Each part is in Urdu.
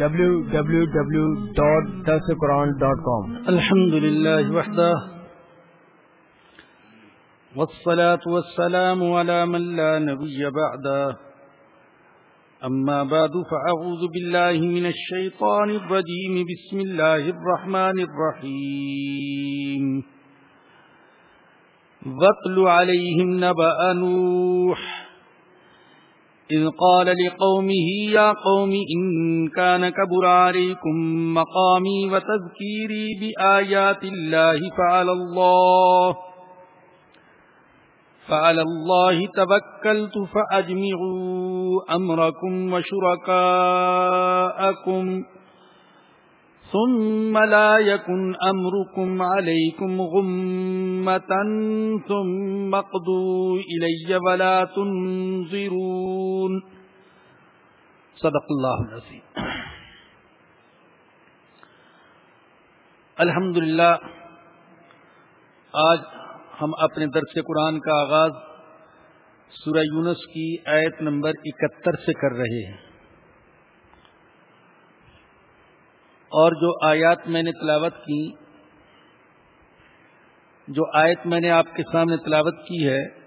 www.dasquran.com الحمد لله وحده والصلاة والسلام على من لا نبي بعده أما بعد فأعوذ بالله من الشيطان الرجيم بسم الله الرحمن الرحيم واتل عليهم نبأ نوح إذ قال لقومه، يا قوم، إن كان كبر عليكم مقامي وتذكيري بآيات الله فعلى الله فعلى الله توكلت فأجمعوا أمركم وشركاءكم. ثم لا يكن أمركم عليكم غمة ثم اقضوا إلي ولا تنظرون. صدق الله العظيم. الحمد للہ آج ہم اپنے درس قرآن کا آغاز سورہ یونس کی آیت نمبر اکہتر سے کر رہے ہیں۔ اور جو آیات میں نے تلاوت کی، جو آیت میں نے آپ کے سامنے تلاوت کی ہے،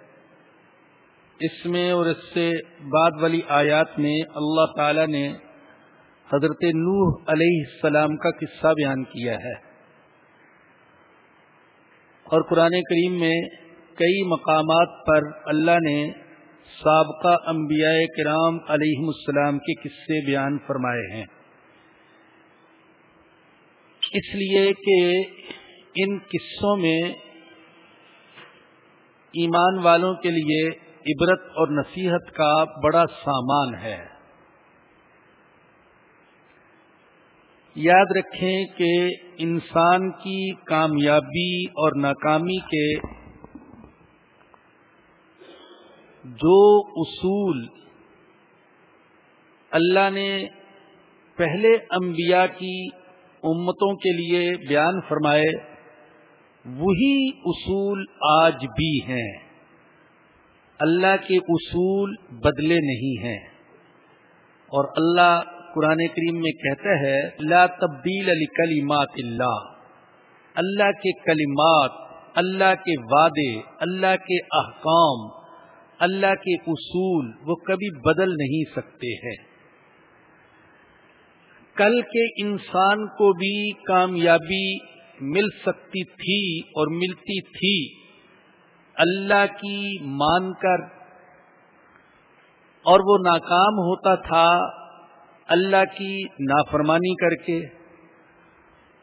اس میں اور اس سے بعد والی آیات میں اللہ تعالی نے حضرت نوح علیہ السلام کا قصہ بیان کیا ہے۔ اور قرآن کریم میں کئی مقامات پر اللہ نے سابقہ انبیاء کرام علیہ السلام کے قصے بیان فرمائے ہیں۔ اس لیے کہ ان قصوں میں ایمان والوں کے لیے عبرت اور نصیحت کا بڑا سامان ہے۔ یاد رکھیں کہ انسان کی کامیابی اور ناکامی کے جو اصول اللہ نے پہلے انبیاء کی امتوں کے لیے بیان فرمائے، وہی اصول آج بھی ہیں۔ اللہ کے اصول بدلے نہیں ہیں۔ اور اللہ قرآن کریم میں کہتا ہے، لا تبدیل علی کلیمات اللہ۔ اللہ کے کلمات، اللہ کے وعدے، اللہ کے احکام، اللہ کے اصول وہ کبھی بدل نہیں سکتے ہیں۔ کل کے انسان کو بھی کامیابی مل سکتی تھی اور ملتی تھی۔ اللہ کی مان کر۔ اور وہ ناکام ہوتا تھا اللہ کی نافرمانی کر کے۔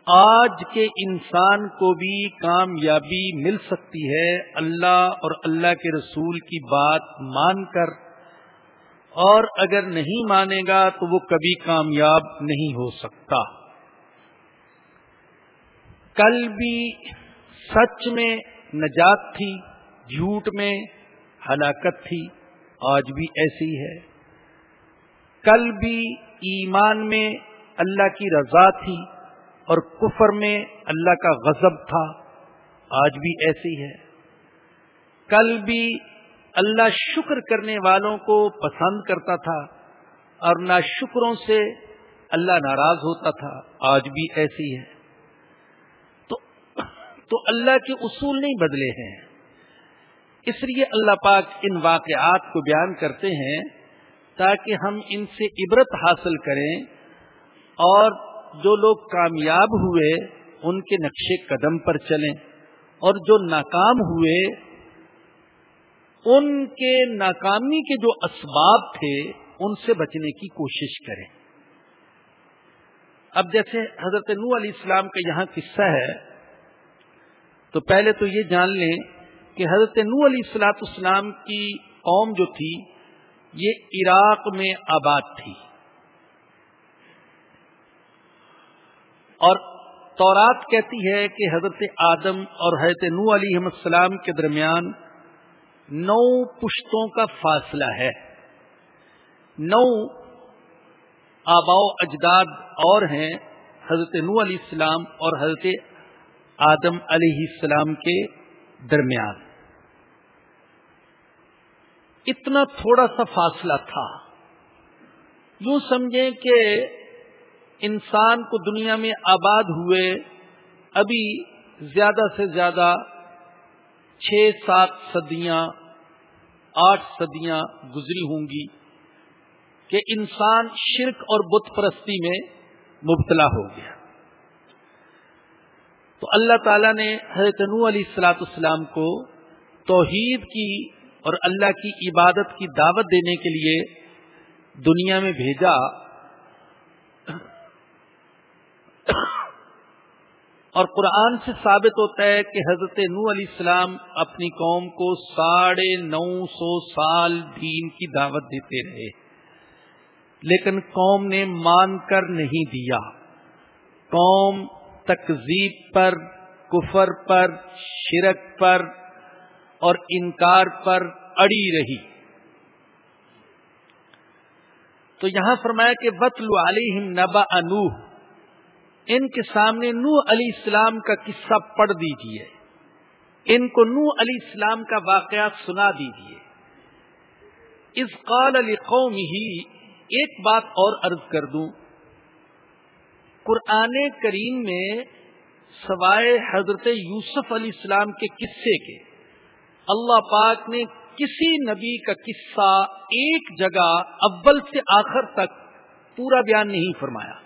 آج کے انسان کو بھی کامیابی مل سکتی ہے اللہ اور اللہ کے رسول کی بات مان کر۔ اور اگر نہیں مانے گا تو وہ کبھی کامیاب نہیں ہو سکتا۔ کل بھی سچ میں نجات تھی، جھوٹ میں ہلاکت تھی، آج بھی ایسی ہے۔ کل بھی ایمان میں اللہ کی رضا تھی اور کفر میں اللہ کا غضب تھا، آج بھی ایسی ہے۔ کل بھی اللہ شکر کرنے والوں کو پسند کرتا تھا اور نہ شکروں سے اللہ ناراض ہوتا تھا، آج بھی ایسی ہے۔ تو تو اللہ کے اصول نہیں بدلے ہیں۔ اس لیے اللہ پاک ان واقعات کو بیان کرتے ہیں تاکہ ہم ان سے عبرت حاصل کریں اور جو لوگ کامیاب ہوئے، ان کے نقشے قدم پر چلیں اور جو ناکام ہوئے ان کے ناکامی کے جو اسباب تھے، ان سے بچنے کی کوشش کریں۔ اب جیسے حضرت نو علیہ السلام کا یہاں قصہ ہے، تو پہلے تو یہ جان لیں کہ حضرت نو علیہ السلاط اسلام کی قوم جو تھی، یہ عراق میں آباد تھی۔ اور تورات کہتی ہے کہ حضرت آدم اور حضرت نو علیہ السلام کے درمیان نو پشتوں کا فاصلہ ہے۔ نو آبا اجداد اور ہیں، حضرت نو علیہ السلام اور حضرت آدم علیہ السلام کے درمیان۔ اتنا تھوڑا سا فاصلہ تھا۔ یوں سمجھیں کہ انسان کو دنیا میں آباد ہوئے، ابھی زیادہ سے زیادہ چھ سات صدیاں، آٹھ صدیاں گزری ہوں گی کہ انسان شرک اور بت پرستی میں مبتلا ہو گیا۔ تو اللہ تعالی نے حضرت نو علیہ السلاط اسلام کو توحید کی اور اللہ کی عبادت کی دعوت دینے کے لیے دنیا میں بھیجا۔ اور قرآن سے ثابت ہوتا ہے کہ حضرت نو علیہ السلام اپنی قوم کو ساڑھے نو سو سال دین کی دعوت دیتے رہے۔ لیکن قوم نے مان کر نہیں دیا۔ قوم تکزیب پر، کفر پر، شرک پر اور انکار پر اڑی رہی۔ تو یہاں فرمایا کہ وطل علیہم نبا انوح ان کے سامنے نو علی اسلام کا قصہ پڑھ دیجیے۔ ان کو نو علی اسلام کا واقعات سنا دیجیے۔ اس قال علی قوم ہی ایک بات اور عرض کر دوں۔ قرآن کریم میں سوائے حضرت یوسف علیہ السلام کے قصے کے، اللہ پاک نے کسی نبی کا قصہ ایک جگہ اول سے آخر تک پورا بیان نہیں فرمایا۔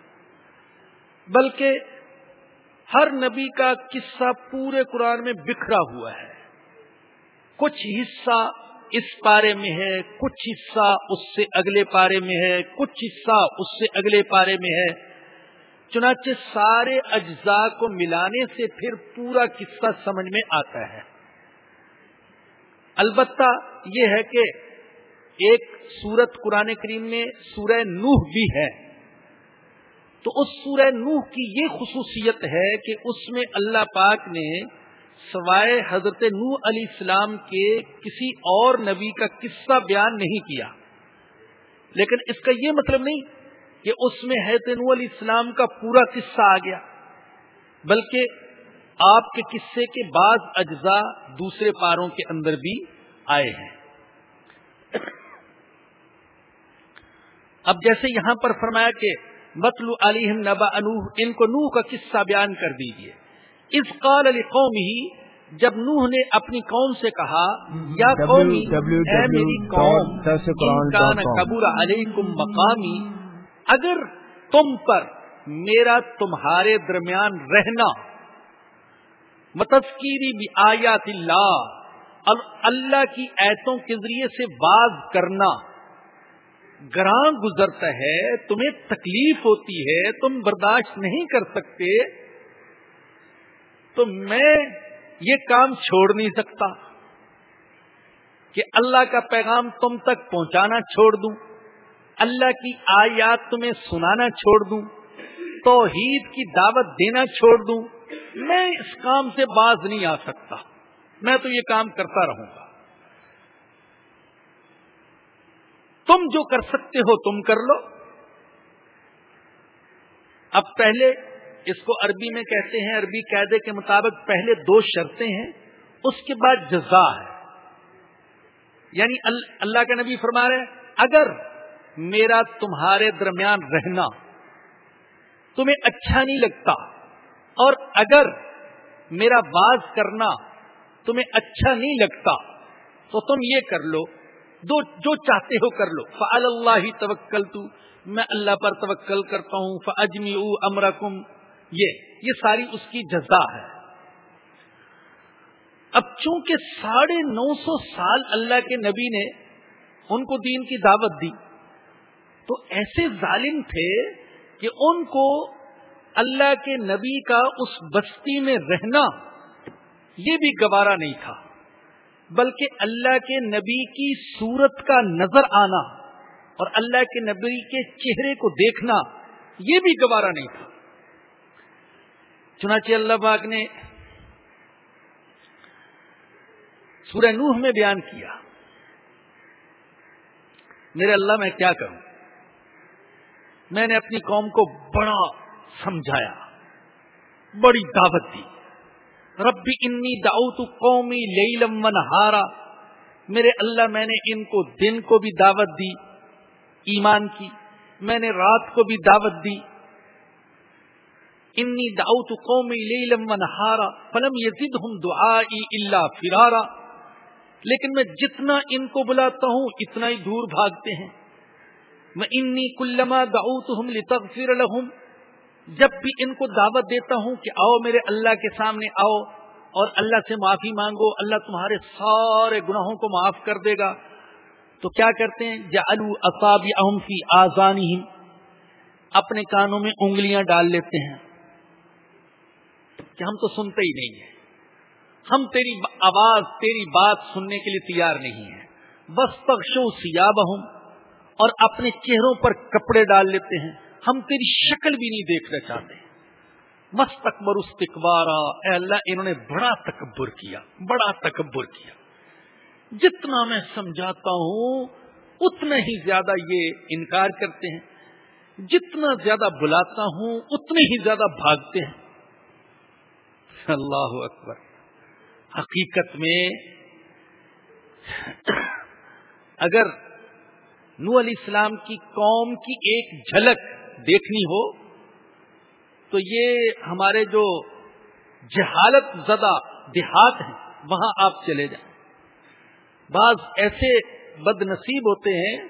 بلکہ ہر نبی کا قصہ پورے قرآن میں بکھرا ہوا ہے۔ کچھ حصہ اس پارے میں ہے، کچھ حصہ اس سے اگلے پارے میں ہے، کچھ حصہ اس سے اگلے پارے میں ہے۔ چنانچہ سارے اجزاء کو ملانے سے پھر پورا قصہ سمجھ میں آتا ہے۔ البتہ یہ ہے کہ ایک سورت قرآن کریم میں سورہ نوح بھی ہے۔ تو اس سورہ نوح کی یہ خصوصیت ہے کہ اس میں اللہ پاک نے سوائے حضرت نوح علیہ السلام کے کسی اور نبی کا قصہ بیان نہیں کیا۔ لیکن اس کا یہ مطلب نہیں کہ اس میں حضرت نوح علیہ السلام کا پورا قصہ آ گیا، بلکہ آپ کے قصے کے بعض اجزاء دوسرے پاروں کے اندر بھی آئے ہیں۔ اب جیسے یہاں پر فرمایا کہ مطلو علیہم نبا انوح ان کو نوح کا قصہ بیان کر دیجیے اس قال علی قوم ہی جب نوح نے اپنی قوم سے کہا یا قومی اے میری قوم قبور علیکم مقامی اگر تم پر میرا تمہارے درمیان رہنا متذکیری بھی آیات اللہ اللہ کی ایتوں کے ذریعے سے باز کرنا گراں گزرتا ہے، تمہیں تکلیف ہوتی ہے، تم برداشت نہیں کر سکتے، تو میں یہ کام چھوڑ نہیں سکتا کہ اللہ کا پیغام تم تک پہنچانا چھوڑ دوں، اللہ کی آیات تمہیں سنانا چھوڑ دوں، توحید کی دعوت دینا چھوڑ دوں، میں اس کام سے باز نہیں آ سکتا، میں تو یہ کام کرتا رہوں گا۔ تم جو کر سکتے ہو تم کر لو۔ اب پہلے اس کو عربی میں کہتے ہیں، عربی قاعدے کے مطابق پہلے دو شرطیں ہیں، اس کے بعد جزا ہے۔ یعنی اللہ کے نبی فرما رہے اگر میرا تمہارے درمیان رہنا تمہیں اچھا نہیں لگتا اور اگر میرا باز کرنا تمہیں اچھا نہیں لگتا تو تم یہ کر لو دو جو چاہتے ہو کر لو۔ فعل اللہ ہی توکل تو میں اللہ پر توکل کرتا ہوں۔ فجمی امرکم یہ یہ ساری اس کی جزا ہے۔ اب چونکہ ساڑھے نو سو سال اللہ کے نبی نے ان کو دین کی دعوت دی، تو ایسے ظالم تھے کہ ان کو اللہ کے نبی کا اس بستی میں رہنا یہ بھی گوارا نہیں تھا۔ بلکہ اللہ کے نبی کی صورت کا نظر آنا اور اللہ کے نبی کے چہرے کو دیکھنا، یہ بھی گوارا نہیں تھا۔ چنانچہ اللہ باغ نے سورہ نوح میں بیان کیا۔ میرے اللہ، میں کیا کروں؟ میں نے اپنی قوم کو بڑا سمجھایا، بڑی دعوت دی۔ ربی انی داؤت قومی لیلم ہارا میرے اللہ، میں نے ان کو دن کو بھی دعوت دی، ایمان کی۔ میں نے رات کو بھی دعوت دی۔ انی داؤت قومی لیلم نہارا، فلم یزدہم دعائی الا فرارا۔ لیکن میں جتنا ان کو بلاتا ہوں، اتنا ہی دور بھاگتے ہیں۔ میں انی کلما دعوتہم لتغفر لہم جب بھی ان کو دعوت دیتا ہوں کہ آؤ میرے اللہ کے سامنے آؤ اور اللہ سے معافی مانگو، اللہ تمہارے سارے گناہوں کو معاف کر دے گا۔ تو کیا کرتے ہیں؟ جعلو اصاب فی آزانی اپنے کانوں میں انگلیاں ڈال لیتے ہیں۔ کہ ہم تو سنتے ہی نہیں ہیں۔ ہم تیری آواز، تیری بات سننے کے لیے تیار نہیں ہیں۔ بس پکشو سیاب اور اپنے چہروں پر کپڑے ڈال لیتے ہیں۔ ہم تیری شکل بھی نہیں دیکھنا چاہتے۔ مست تکبر استقبارا، اے اللہ، انہوں نے بڑا تکبر کیا، بڑا تکبر کیا۔ جتنا میں سمجھاتا ہوں، اتنا ہی زیادہ یہ انکار کرتے ہیں۔ جتنا زیادہ بلاتا ہوں، اتنے ہی زیادہ بھاگتے ہیں۔ اللہ اکبر۔ حقیقت میں اگر نو علیہ السلام کی قوم کی ایک جھلک دیکھنی ہو، تو یہ ہمارے جو جہالت زدہ دیہات ہیں، وہاں آپ چلے جائیں۔ بعض ایسے بد نصیب ہوتے ہیں،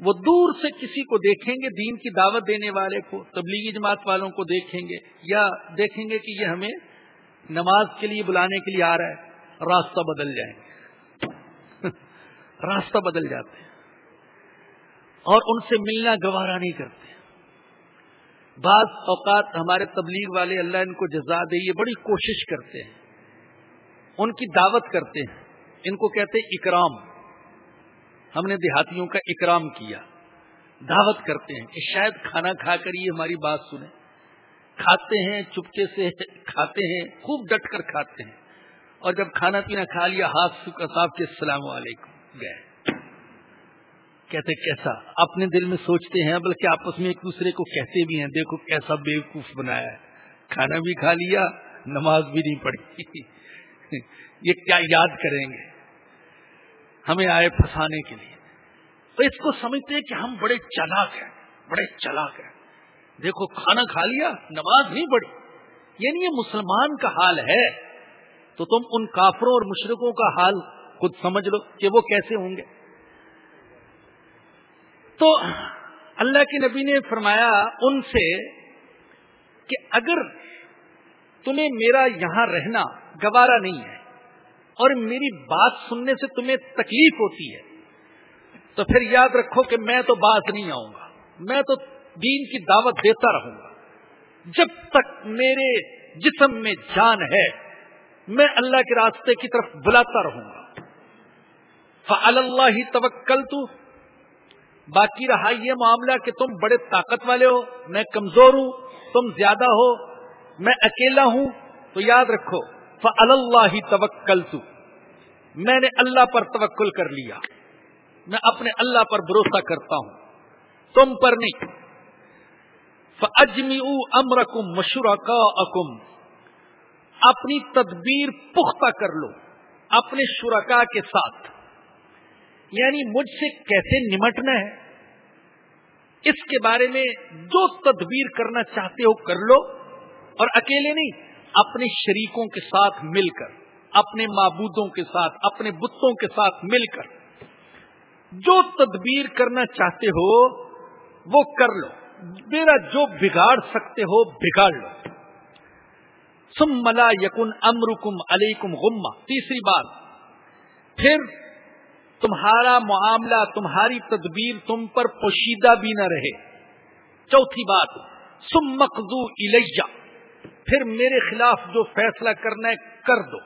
وہ دور سے کسی کو دیکھیں گے، دین کی دعوت دینے والے کو، تبلیغی جماعت والوں کو دیکھیں گے، یا دیکھیں گے کہ یہ ہمیں نماز کے لیے بلانے کے لیے آ رہا ہے، راستہ بدل جائیں گے۔ راستہ بدل جاتے ہیں۔ اور ان سے ملنا گوارا نہیں کرتے۔ بعض اوقات ہمارے تبلیغ والے اللہ ان کو جزا دے، یہ بڑی کوشش کرتے ہیں۔ ان کی دعوت کرتے ہیں۔ ان کو کہتے ہیں اکرام۔ ہم نے دیہاتیوں کا اکرام کیا۔ دعوت کرتے ہیں۔ کہ شاید کھانا کھا کر یہ ہماری بات سنیں۔ کھاتے ہیں، چپکے سے کھاتے ہیں، خوب ڈٹ کر کھاتے ہیں۔ اور جب کھانا پینا کھا لیا، ہاتھ صاحب کے السلام علیکم گئے۔ کہتے کیسا؟ اپنے دل میں سوچتے ہیں، بلکہ آپس میں ایک دوسرے کو کہتے بھی ہیں، دیکھو کیسا بیوقوف بنایا ہے۔ کھانا بھی کھا لیا، نماز بھی نہیں پڑھی۔ یہ کیا یاد کریں گے؟ ہمیں آئے پھنسانے کے لیے۔ تو اس کو سمجھتے ہیں کہ ہم بڑے چلاک ہیں، بڑے چلاک ہیں۔ دیکھو، کھانا کھا لیا، نماز نہیں پڑھی۔ یعنی یہ مسلمان کا حال ہے۔ تو تم ان کافروں اور مشرقوں کا حال خود سمجھ لو کہ وہ کیسے ہوں گے۔ تو اللہ کے نبی نے فرمایا ان سے کہ اگر تمہیں میرا یہاں رہنا گوارا نہیں ہے اور میری بات سننے سے تمہیں تکلیف ہوتی ہے، تو پھر یاد رکھو کہ میں تو بات نہیں آؤں گا، میں تو دین کی دعوت دیتا رہوں گا۔ جب تک میرے جسم میں جان ہے، میں اللہ کے راستے کی طرف بلاتا رہوں گا۔ اللہ ہی توکل تو باقی رہا یہ معاملہ کہ تم بڑے طاقت والے ہو، میں کمزور ہوں، تم زیادہ ہو، میں اکیلا ہوں، تو یاد رکھو اللہ ہی توکل میں نے اللہ پر توکل کر لیا۔ میں اپنے اللہ پر بھروسہ کرتا ہوں۔ تم پر نہیں۔ اجمی امرکم مشورہ اکم اپنی تدبیر پختہ کر لو، اپنے شرکا کے ساتھ۔ یعنی مجھ سے کیسے نمٹنا ہے؟ اس کے بارے میں جو تدبیر کرنا چاہتے ہو کر لو، اور اکیلے نہیں، اپنے شریکوں کے ساتھ مل کر، اپنے معبودوں کے ساتھ، اپنے بتوں کے ساتھ مل کر۔ جو تدبیر کرنا چاہتے ہو، وہ کر لو۔ میرا جو بگاڑ سکتے ہو، بگاڑ لو۔ سم ملا یقن امرکم علیکم غمہ۔ تیسری بات، پھر تمہارا معاملہ، تمہاری تدبیر تم پر پوشیدہ بھی نہ رہے۔ چوتھی بات سم مقدو الیہ۔ پھر میرے خلاف جو فیصلہ کرنا ہے، کر دو۔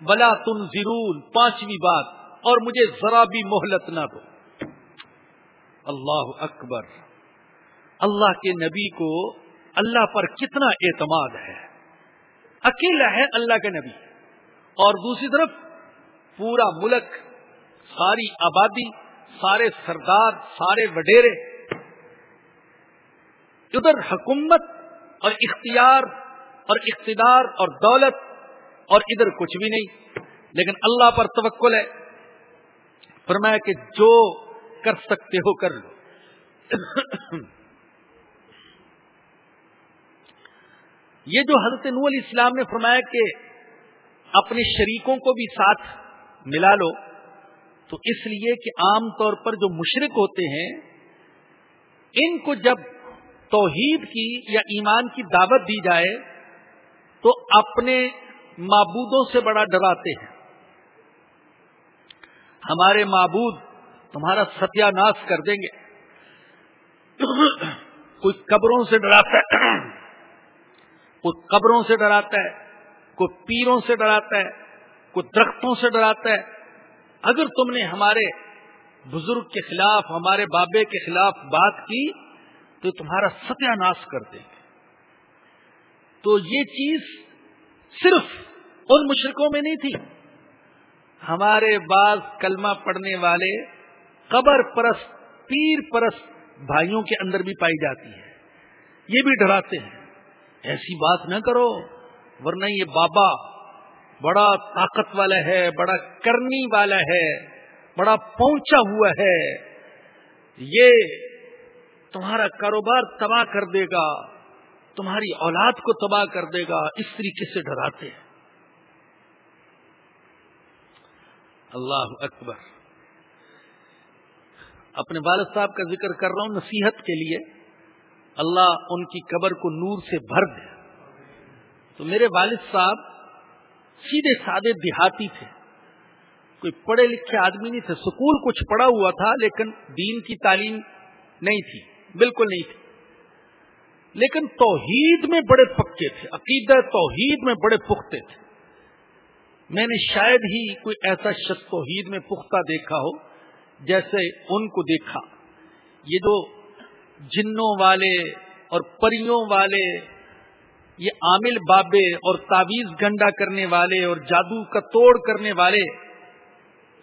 بلا تم ضرور پانچویں بات، اور مجھے ذرا بھی مہلت نہ دو۔ اللہ اکبر۔ اللہ کے نبی کو اللہ پر کتنا اعتماد ہے۔ اکیلا ہے اللہ کے نبی۔ اور دوسری طرف پورا ملک ساری آبادی، سارے سردار، سارے وڈیرے۔ ادھر حکومت اور اختیار اور اقتدار اور دولت اور ادھر کچھ بھی نہیں، لیکن اللہ پر توکل ہے۔ فرمایا کہ جو کر سکتے ہو کر لو۔ یہ جو حضرت نو علیہ السلام نے فرمایا کہ اپنے شریکوں کو بھی ساتھ ملا لو تو اس لیے کہ عام طور پر جو مشرق ہوتے ہیں، ان کو جب توحید کی یا ایمان کی دعوت دی جائے، تو اپنے معبودوں سے بڑا ڈراتے ہیں۔ ہمارے معبود تمہارا ستیہ ناش کر دیں گے۔ کوئی قبروں سے ڈراتا ہے۔ کوئی قبروں سے ڈراتا ہے۔ کوئی پیروں سے ڈراتا ہے۔ کوئی درختوں سے ڈراتا ہے۔ اگر تم نے ہمارے بزرگ کے خلاف، ہمارے بابے کے خلاف بات کی، تو تمہارا ستیہ ناش کر دیں گے۔ تو یہ چیز صرف ان مشرقوں میں نہیں تھی۔ ہمارے بعض کلمہ پڑھنے والے قبر پرست، پیر پرست بھائیوں کے اندر بھی پائی جاتی ہے یہ بھی ڈراتے ہیں۔ ایسی بات نہ کرو، ورنہ یہ بابا بڑا طاقت والا ہے، بڑا کرنی والا ہے، بڑا پہنچا ہوا ہے۔ یہ تمہارا کاروبار تباہ کر دے گا، تمہاری اولاد کو تباہ کر دے گا، اس طریقے سے ڈراتے ہیں۔ اللہ اکبر۔ اپنے والد صاحب کا ذکر کر رہا ہوں نصیحت کے لیے۔ اللہ ان کی قبر کو نور سے بھر دے۔ تو میرے والد صاحب سیدھے سادے دیہاتی تھے۔ کوئی پڑھے لکھے آدمی نہیں تھے۔ سکول کچھ پڑا ہوا تھا، لیکن دین کی تعلیم نہیں تھی۔ بالکل نہیں تھی۔ لیکن توحید میں بڑے پکے تھے۔ عقیدہ توحید میں بڑے پختے تھے۔ میں نے شاید ہی کوئی ایسا شخص توحید میں پختہ دیکھا ہو، جیسے ان کو دیکھا۔ یہ جو جنوں والے اور پریوں والے یہ عامل بابے اور تعویز گنڈا کرنے والے اور جادو کا توڑ کرنے والے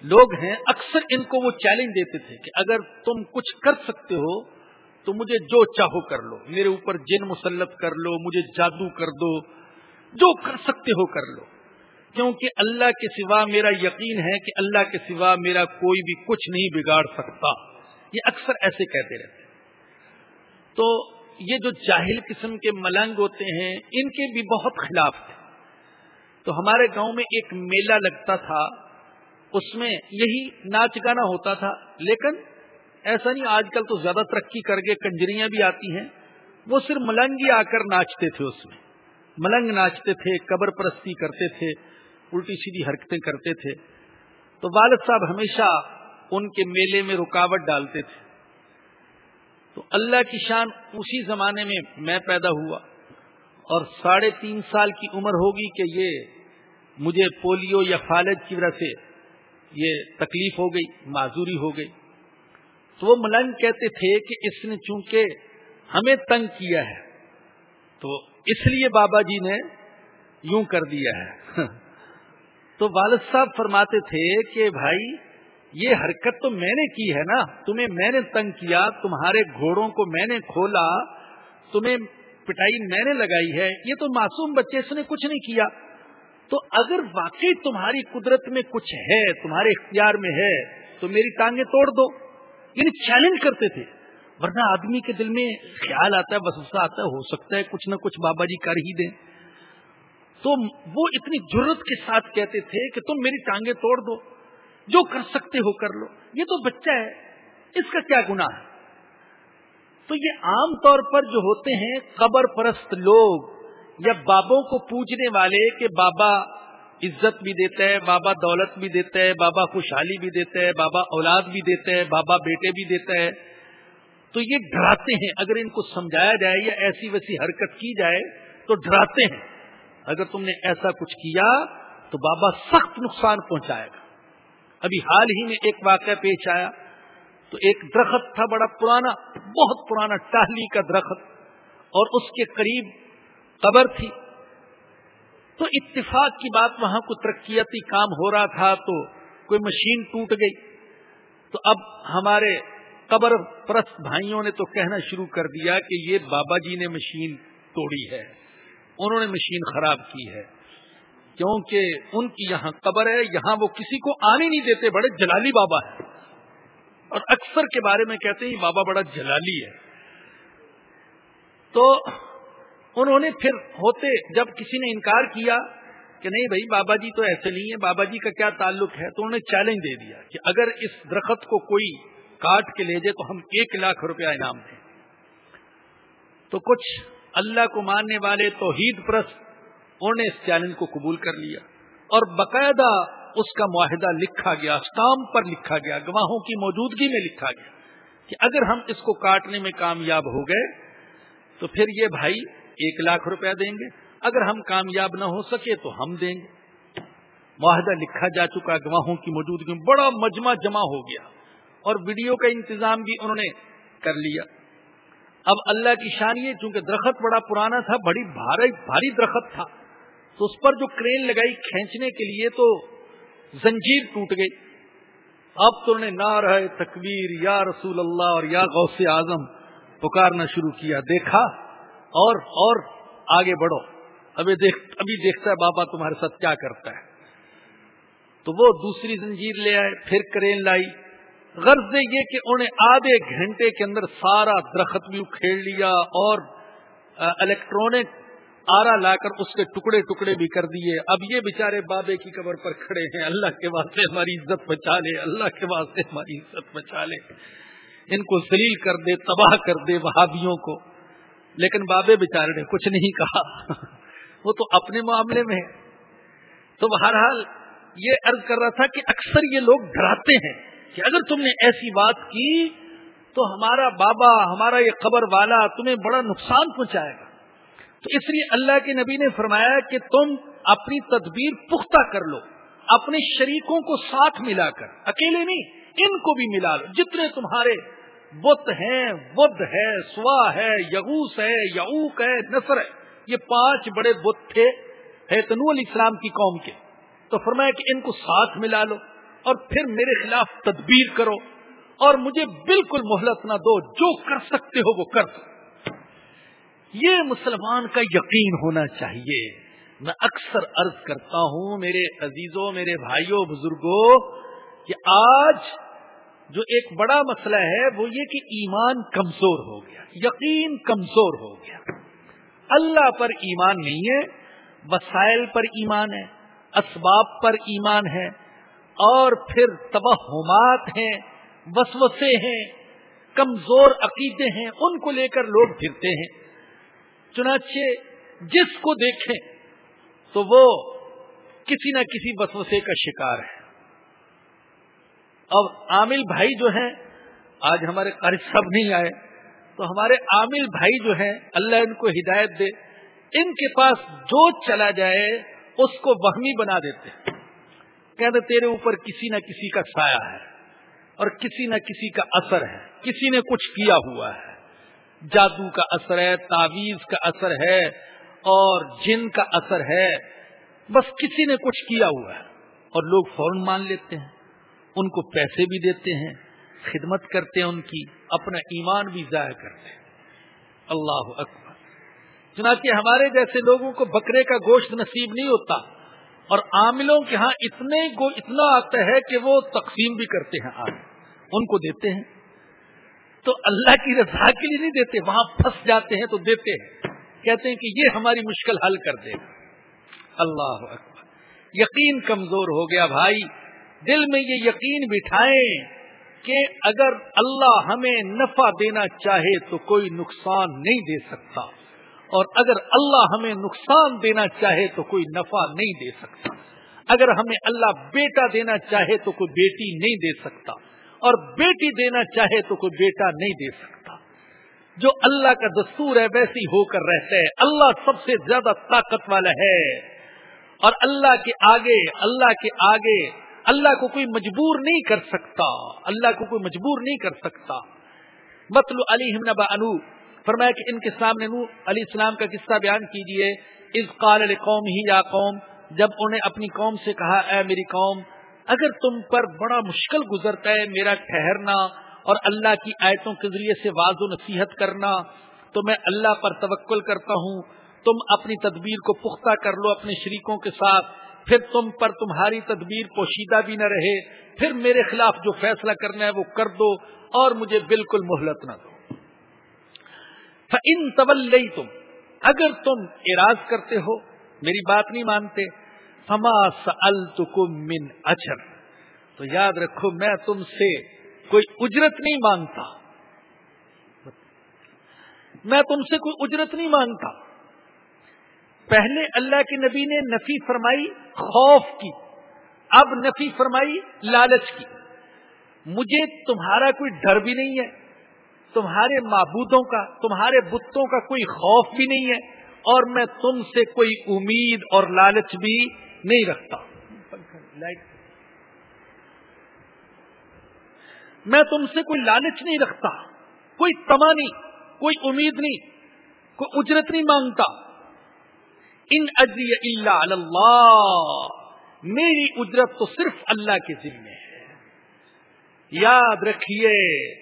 لوگ ہیں، اکثر ان کو وہ چیلنج دیتے تھے کہ اگر تم کچھ کر سکتے ہو تو مجھے جو چاہو کر لو، میرے اوپر جن مسلط کر لو، مجھے جادو کر دو، جو کر سکتے ہو کر لو۔ کیونکہ اللہ کے سوا میرا یقین ہے کہ اللہ کے سوا میرا کوئی بھی کچھ نہیں بگاڑ سکتا۔ یہ اکثر ایسے کہتے رہتے تو یہ جو جاہل قسم کے ملنگ ہوتے ہیں، ان کے بھی بہت خلاف تھے۔ تو ہمارے گاؤں میں ایک میلہ لگتا تھا، اس میں یہی ناچ گانا ہوتا تھا، لیکن ایسا نہیں، آج کل تو زیادہ ترقی کر کے کنجریاں بھی آتی ہیں۔ وہ صرف ملنگ ہی آ کر ناچتے تھے اس میں۔ ملنگ ناچتے تھے، قبر پرستی کرتے تھے، الٹی سیدھی حرکتیں کرتے تھے۔ تو والد صاحب ہمیشہ ان کے میلے میں رکاوٹ ڈالتے تھے۔ تو اللہ کی شان اسی زمانے میں میں پیدا ہوا اور ساڑھے تین سال کی عمر ہوگی کہ یہ مجھے پولیو یا فالج کی وجہ سے یہ تکلیف ہو گئی، معذوری ہو گئی۔ تو وہ ملنگ کہتے تھے کہ اس نے چونکہ ہمیں تنگ کیا ہے، تو اس لیے بابا جی نے یوں کر دیا ہے۔ تو والد صاحب فرماتے تھے کہ بھائی یہ حرکت تو میں نے کی ہے نا تمہیں میں نے تنگ کیا، تمہارے گھوڑوں کو میں نے کھولا، تمہیں پٹائی میں نے لگائی ہے، یہ تو معصوم بچے اس نے کچھ نہیں کیا۔ تو اگر واقعی تمہاری قدرت میں کچھ ہے، تمہارے اختیار میں ہے، تو میری ٹانگیں توڑ دو۔ یعنی چیلنج کرتے تھے۔ ورنہ آدمی کے دل میں خیال آتا ہے، وسوسہ آتا ہے، ہو سکتا ہے کچھ نہ کچھ بابا جی کر ہی دیں۔ تو وہ اتنی ضرورت کے ساتھ کہتے تھے کہ تم میری ٹانگیں توڑ دو۔ جو کر سکتے ہو کر لو۔ یہ تو بچہ ہے، اس کا کیا گنا ہے؟ تو یہ عام طور پر جو ہوتے ہیں، قبر پرست لوگ یا بابوں کو پوجنے والے کہ بابا عزت بھی دیتا ہے بابا دولت بھی دیتا ہے بابا خوشحالی بھی دیتا ہے بابا اولاد بھی دیتا ہے بابا بیٹے بھی دیتا ہے تو یہ ڈراتے ہیں۔ اگر ان کو سمجھایا جائے یا ایسی ویسی حرکت کی جائے تو ڈراتے ہیں۔ اگر تم نے ایسا کچھ کیا تو بابا سخت نقصان پہنچائے گا۔ ابھی حال ہی میں ایک واقعہ پیش آیا تو ایک درخت تھا بڑا پرانا، بہت پرانا ٹہلی کا درخت، اور اس کے قریب قبر تھی۔ تو اتفاق کی بات وہاں کو ترقیتی کام ہو رہا تھا تو کوئی مشین ٹوٹ گئی۔ تو اب ہمارے قبر پرست بھائیوں نے تو کہنا شروع کر دیا کہ یہ بابا جی نے مشین توڑی ہے، انہوں نے مشین خراب کی ہے۔ کیونکہ ان کی یہاں قبر ہے، یہاں وہ کسی کو آنے نہیں دیتے، بڑے جلالی بابا ہے اور اکثر کے بارے میں کہتے ہیں بابا بڑا جلالی ہے۔ تو انہوں نے پھر ہوتے جب کسی نے انکار کیا کہ نہیں بھائی، بابا جی تو ایسے نہیں ہے بابا جی کا کیا تعلق ہے؟ تو انہوں نے چیلنج دے دیا کہ اگر اس درخت کو کوئی کاٹ کے لے جائے تو ہم ایک لاکھ روپیہ انعام دیں۔ تو کچھ اللہ کو ماننے والے توحید پرست انہوں نے اس چیلنج کو قبول کر لیا اور باقاعدہ اس کا معاہدہ لکھا گیا، اسٹامپ پر لکھا گیا، گواہوں کی موجودگی میں لکھا گیا کہ اگر ہم اس کو کاٹنے میں کامیاب ہو گئے تو پھر یہ بھائی ایک لاکھ روپیہ دیں گے، اگر ہم کامیاب نہ ہو سکے تو ہم دیں گے۔ معاہدہ لکھا جا چکا، گواہوں کی موجودگی میں بڑا مجمع جمع ہو گیا اور ویڈیو کا انتظام بھی انہوں نے کر لیا۔ اب اللہ کی شان یہ، چونکہ درخت بڑا پرانا تھا، بڑی بھاری بھاری درخت تھا۔ تو اس پر جو کرین لگائی کھینچنے کے لیے تو زنجیر ٹوٹ گئی۔ اب تو انہوں نے نہ تکبیر، یا رسول اللہ اور یا غوث اعظم، پکارنا شروع کیا۔ دیکھا اور اور آگے بڑھو۔ ابھی دیکھ، ابھی دیکھتا ہے بابا تمہارے ساتھ کیا کرتا ہے۔ تو وہ دوسری زنجیر لے آئے، پھر کرین لائی۔ غرض یہ کہ انہیں آدھے گھنٹے کے اندر سارا درخت بھی اکھیڑ لیا اور الیکٹرانک آرا لا کر اس کے ٹکڑے ٹکڑے بھی کر دیے۔ اب یہ بےچارے بابے کی قبر پر کھڑے ہیں۔ اللہ کے واسطے ہماری عزت بچا لے۔ اللہ کے واسطے ہماری عزت بچا لے۔ ان کو ذلیل کر دے، تباہ کر دے وہابیوں کو۔ لیکن بابے بےچارے نے کچھ نہیں کہا۔ وہ تو اپنے معاملے میں ہے تو بہرحال یہ عرض کر رہا تھا کہ اکثر یہ لوگ ڈراتے ہیں کہ اگر تم نے ایسی بات کی تو ہمارا بابا، ہمارا یہ قبر والا تمہیں بڑا نقصان پہنچائے گا۔ تو اس لیے اللہ کے نبی نے فرمایا کہ تم اپنی تدبیر پختہ کر لو، اپنے شریکوں کو ساتھ ملا کر، اکیلے نہیں، ان کو بھی ملا لو، جتنے تمہارے بت ہیں بدھ ہے، سوا ہے یغوس ہے، یعوق ہے، نصر ہے، یہ پانچ بڑے بت تھے تنو علیہ السلام کی قوم کے۔ تو فرمایا کہ ان کو ساتھ ملا لو اور پھر میرے خلاف تدبیر کرو اور مجھے بالکل مہلت نہ دو، جو کر سکتے ہو وہ کر دو۔ یہ مسلمان کا یقین ہونا چاہیے۔ میں اکثر عرض کرتا ہوں میرے عزیزوں، میرے بھائیوں، بزرگوں، کہ آج جو ایک بڑا مسئلہ ہے وہ یہ کہ ایمان کمزور ہو گیا، یقین کمزور ہو گیا۔ اللہ پر ایمان نہیں ہے، وسائل پر ایمان ہے، اسباب پر ایمان ہے، اور پھر توہمات ہیں، وسوسے ہیں، کمزور عقیدے ہیں، ان کو لے کر لوگ پھرتے ہیں۔ چنانچہ جس کو دیکھیں تو وہ کسی نہ کسی وسوسے کا شکار ہے۔ اب عامل بھائی جو ہیں، آج ہمارے قاری سب نہیں آئے، تو ہمارے عامل بھائی جو ہیں، اللہ ان کو ہدایت دے۔ ان کے پاس جو چلا جائے، اس کو وہمی بنا دیتے کہتے تیرے اوپر کسی نہ کسی کا سایہ ہے اور کسی نہ کسی کا اثر ہے۔ کسی نے کچھ کیا ہوا ہے۔ جادو کا اثر ہے، تعویذ کا اثر ہے اور جن کا اثر ہے، بس کسی نے کچھ کیا ہوا ہے۔ اور لوگ فوراً مان لیتے ہیں، ان کو پیسے بھی دیتے ہیں، خدمت کرتے ہیں ان کی، اپنا ایمان بھی ضائع کرتے ہیں۔ اللہ اکبر۔ چنانچہ ہمارے جیسے لوگوں کو بکرے کا گوشت نصیب نہیں ہوتا، اور عاملوں کے ہاں اتنے اتنا آتا ہے کہ وہ تقسیم بھی کرتے ہیں آج ان کو دیتے ہیں۔ تو اللہ کی رضا کے لیے نہیں دیتے، وہاں پھنس جاتے ہیں تو دیتے ہیں۔ کہتے ہیں کہ یہ ہماری مشکل حل کر دے گا۔ اللہ اکبر۔ یقین کمزور ہو گیا بھائی۔ دل میں یہ یقین بٹھائیں کہ اگر اللہ ہمیں نفع دینا چاہے تو کوئی نقصان نہیں دے سکتا۔ اور اگر اللہ ہمیں نقصان دینا چاہے تو کوئی نفع نہیں دے سکتا۔ اگر ہمیں اللہ بیٹا دینا چاہے تو کوئی بیٹی نہیں دے سکتا۔ اور بیٹی دینا چاہے تو کوئی بیٹا نہیں دے سکتا۔ جو اللہ کا دستور ہے ویسی ہو کر رہتا ہے اللہ سب سے زیادہ طاقت والا ہے۔ اور اللہ کے آگے، اللہ کے آگے۔ اللہ کو کوئی مجبور نہیں کر سکتا۔ اللہ کو کوئی مجبور نہیں کر سکتا۔ مطلب علی نبا انو۔ فرمایا کہ ان کے سامنے نو علی السلام کا قصہ بیان کیجیے اس قال قوم ہی یا قوم، جب انہیں اپنی قوم سے کہا، اے میری قوم اگر تم پر بڑا مشکل گزرتا ہے میرا ٹھہرنا اور اللہ کی آیتوں کے ذریعے سے واض و نصیحت کرنا، تو میں اللہ پر توکل کرتا ہوں۔ تم اپنی تدبیر کو پختہ کر لو اپنے شریکوں کے ساتھ۔ پھر تم پر تمہاری تدبیر پوشیدہ بھی نہ رہے۔ پھر میرے خلاف جو فیصلہ کرنا ہے وہ کر دو اور مجھے بالکل مہلت نہ دو۔ ان طول تم اگر تم اراض کرتے ہو، میری بات نہیں مانتے فما سألتکم من اجر تو یاد رکھو، میں تم سے کوئی اجرت نہیں مانگتا۔ میں تم سے کوئی اجرت نہیں مانگتا۔ پہلے اللہ کے نبی نے نفی فرمائی، خوف کی۔ اب نفی فرمائی، لالچ کی۔ مجھے تمہارا کوئی ڈر بھی نہیں ہے، تمہارے معبودوں کا، تمہارے بتوں کا کوئی خوف بھی نہیں ہے، اور میں تم سے کوئی امید اور لالچ بھی نہیں رکھتا۔ میں تم سے کوئی لالچ نہیں رکھتا کوئی تما نہیں کوئی امید نہیں کوئی اجرت نہیں مانگتا۔ ان اجری اللہ اللہ میری اجرت تو صرف اللہ کے ذمے ہے۔ یاد رکھیے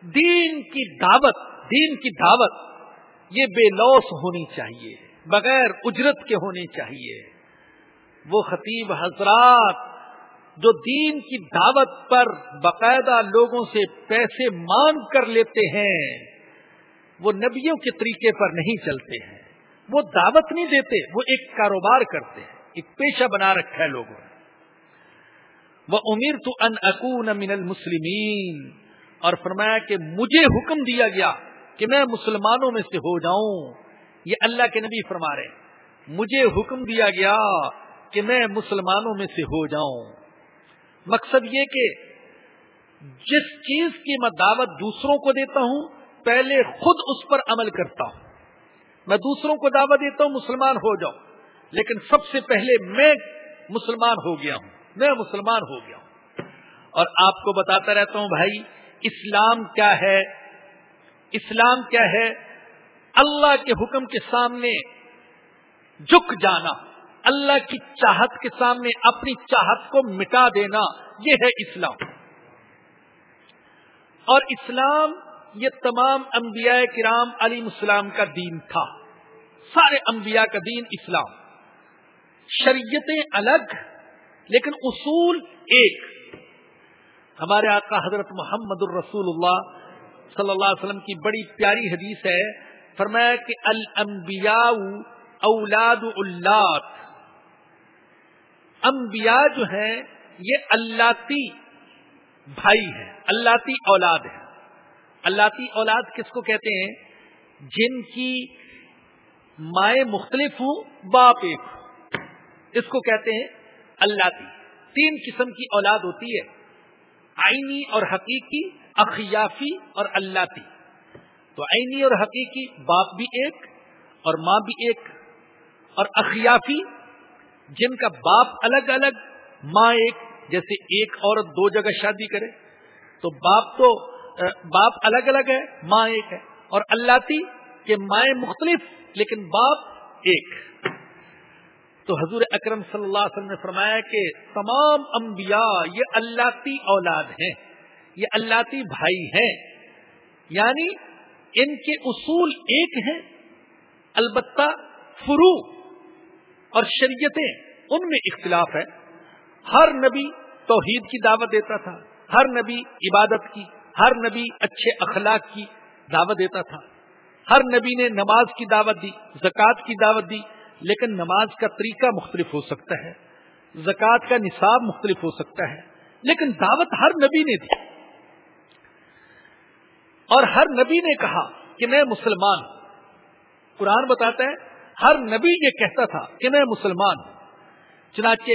دین کی دعوت دین کی دعوت یہ بے لوس ہونی چاہیے بغیر اجرت کے ہونی چاہیے۔ وہ خطیب حضرات جو دین کی دعوت پر باقاعدہ لوگوں سے پیسے مانگ کر لیتے ہیں، وہ نبیوں کے طریقے پر نہیں چلتے ہیں۔ وہ دعوت نہیں دیتے، وہ ایک کاروبار کرتے ہیں، ایک پیشہ بنا رکھا ہے لوگوں نے۔ وہ امیر تو ان اکون من المسلمین، اور فرمایا کہ مجھے حکم دیا گیا کہ میں مسلمانوں میں سے ہو جاؤں۔ یہ اللہ کے نبی فرما رہے مجھے حکم دیا گیا کہ میں مسلمانوں میں سے ہو جاؤں۔ مقصد یہ کہ جس چیز کی میں دعوت دوسروں کو دیتا ہوں، پہلے خود اس پر عمل کرتا ہوں۔ میں دوسروں کو دعوت دیتا ہوں، مسلمان ہو جاؤں۔ لیکن سب سے پہلے میں مسلمان ہو گیا ہوں۔ میں مسلمان ہو گیا ہوں۔ اور آپ کو بتاتا رہتا ہوں، بھائی، اسلام کیا ہے؟ اسلام کیا ہے؟ اللہ کے حکم کے سامنے جھک جانا۔ اللہ کی چاہت کے سامنے اپنی چاہت کو مٹا دینا، یہ ہے اسلام۔ اور اسلام یہ تمام انبیاء کرام علی السلام کا دین تھا۔ سارے انبیاء کا دین اسلام۔ شریعتیں الگ، لیکن اصول ایک۔ ہمارے آقا حضرت محمد الرسول اللہ صلی اللہ علیہ وسلم کی بڑی پیاری حدیث ہے، فرمایا کہ الانبیاء اولاد اللہ انبیاء جو ہیں، یہ اللہ بھائی ہیں اللہ اولاد ہے اللہ اولاد کس کو کہتے ہیں؟ جن کی مائیں مختلف ہوں، باپ ایک ہوں۔ اس کو کہتے ہیں اللہ تین قسم کی اولاد ہوتی ہے آئینی اور حقیقی، اخیافی اور اللہ تو آئینی اور حقیقی، باپ بھی ایک اور ماں بھی ایک اور اخیافی جن کا باپ الگ الگ، ماں ایک، جیسے ایک عورت دو جگہ شادی کرے، تو باپ تو باپ الگ الگ ہے، ماں ایک ہے۔ اور اللہ تی کہ مائیں مختلف، لیکن باپ ایک۔ تو حضور اکرم صلی اللہ علیہ وسلم نے فرمایا کہ تمام انبیاء، یہ اللہ تی اولاد ہیں، یہ اللہ تی بھائی ہیں۔ یعنی ان کے اصول ایک ہیں، البتہ فرو اور شریعتیں ان میں اختلاف ہے۔ ہر نبی توحید کی دعوت دیتا تھا، ہر نبی عبادت کی، ہر نبی اچھے اخلاق کی دعوت دیتا تھا۔ ہر نبی نے نماز کی دعوت دی، زکوٰۃ کی دعوت دی، لیکن نماز کا طریقہ مختلف ہو سکتا ہے، زکوٰۃ کا نصاب مختلف ہو سکتا ہے، لیکن دعوت ہر نبی نے دی۔ اور ہر نبی نے کہا کہ میں مسلمان ہوں۔ قرآن بتاتا ہے ہر نبی یہ کہتا تھا کہ میں مسلمان ہوں۔ چنانچہ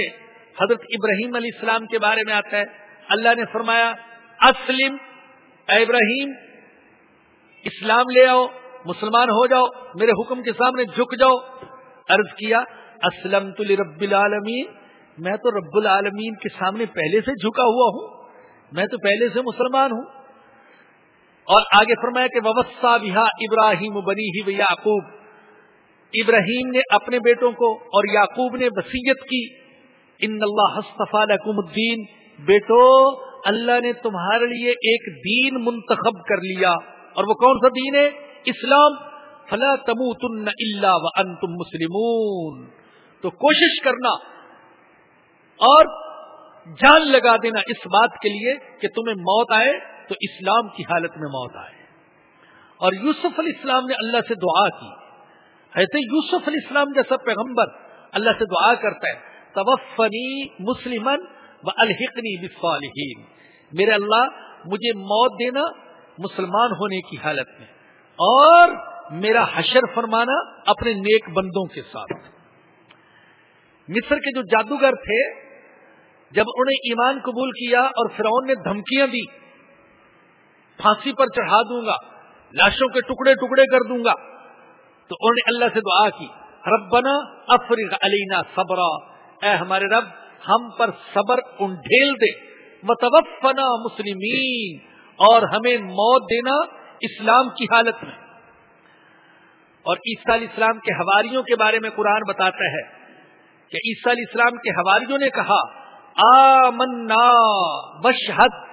حضرت ابراہیم علیہ السلام کے بارے میں آتا ہے۔ اللہ نے فرمایا، اسلم، اے ابراہیم، اسلام لے آؤ، مسلمان ہو جاؤ، میرے حکم کے سامنے جھک جاؤ۔ عرض کیا اسلم تو رب العالمین، میں تو رب العالمین کے سامنے پہلے سے جھکا ہوا ہوں۔ میں تو پہلے سے مسلمان ہوں۔ اور آگے فرمایا کہ وسا بہا ابراہیم بنی ہی یعقوب ابراہیم نے اپنے بیٹوں کو اور یعقوب نے وسیعت کی، ان اللہ لکم الدین بیٹو، اللہ نے تمہارے لیے ایک دین منتخب کر لیا۔ اور وہ کون سا دین ہے؟ اسلام۔ فلا تم اللہ و مسلمون۔ تو کوشش کرنا اور جان لگا دینا اس بات کے لیے کہ تمہیں موت آئے تو اسلام کی حالت میں موت آئے۔ اور یوسف علیہ السلام نے اللہ سے دعا کی۔ ایسے یوسف علیہ السلام جیسا پیغمبر اللہ سے دعا کرتا ہے، توفنی مسلمن و الحقنی بالصالحین میرے اللہ، مجھے موت دینا مسلمان ہونے کی حالت میں۔ اور میرا حشر فرمانا اپنے نیک بندوں کے ساتھ۔ مصر کے جو جادوگر تھے، جب انہوں نے ایمان قبول کیا اور فرعون نے دھمکیاں دی پھانسی پر چڑھا دوں گا، لاشوں کے ٹکڑے ٹکڑے کر دوں گا تو انہوں نے اللہ سے دعا کی، ربنا افرغ علینا صبرا، اے ہمارے رب، ہم پر صبر انڈھیل دے متوفنا مسلمین، اور ہمیں موت دینا اسلام کی حالت میں۔ اور عیسیٰ علیہ السلام کے حواریوں کے بارے میں قرآن بتاتا ہے کہ عیسیٰ علیہ السلام کے حواریوں نے کہا، آمنا بشہد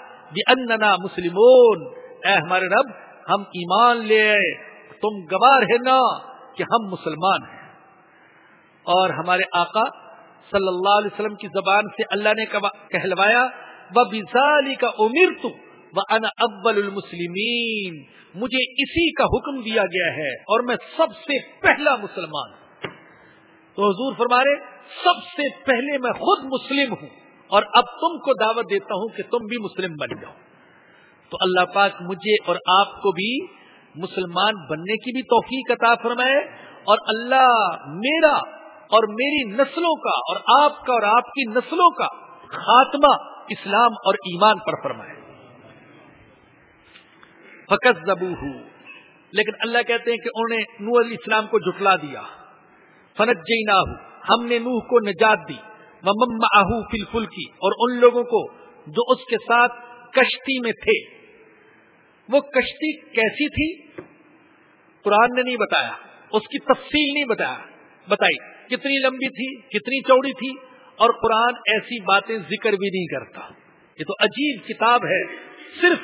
اننا مسلمون، اے ہمارے رب، ہم ایمان لے آئے۔ تم گوار ہے نا کہ ہم مسلمان ہیں۔ اور ہمارے آقا صلی اللہ علیہ وسلم کی زبان سے اللہ نے کہلوایا وہ بزالی کا امیر تو ان اول المسلمین مجھے اسی کا حکم دیا گیا ہے اور میں سب سے پہلا مسلمان ہوں۔ تو حضور فرما رہے، سب سے پہلے میں خود مسلم ہوں اور اب تم کو دعوت دیتا ہوں کہ تم بھی مسلم بن جاؤ۔ تو اللہ پاک مجھے اور آپ کو بھی مسلمان بننے کی بھی توفیق عطا فرمائے اور اللہ میرا اور میری نسلوں کا اور آپ کا اور آپ کی نسلوں کا خاتمہ اسلام اور ایمان پر فرمائے۔ فقط زبو لیکن اللہ کہتے ہیں کہ انہوں نے نور علیہ السلام کو جٹلا دیا۔ فنت جی ہم نے نوح کو نجات دی۔ مما آہو فل کی اور ان لوگوں کو جو اس کے ساتھ کشتی میں تھے۔ وہ کشتی کیسی تھی؟ قرآن نے نہیں بتایا۔ اس کی تفصیل نہیں بتایا۔ بتائی، کتنی لمبی تھی، کتنی چوڑی تھی؟ اور قرآن ایسی باتیں ذکر بھی نہیں کرتا۔ یہ تو عجیب کتاب ہے۔ صرف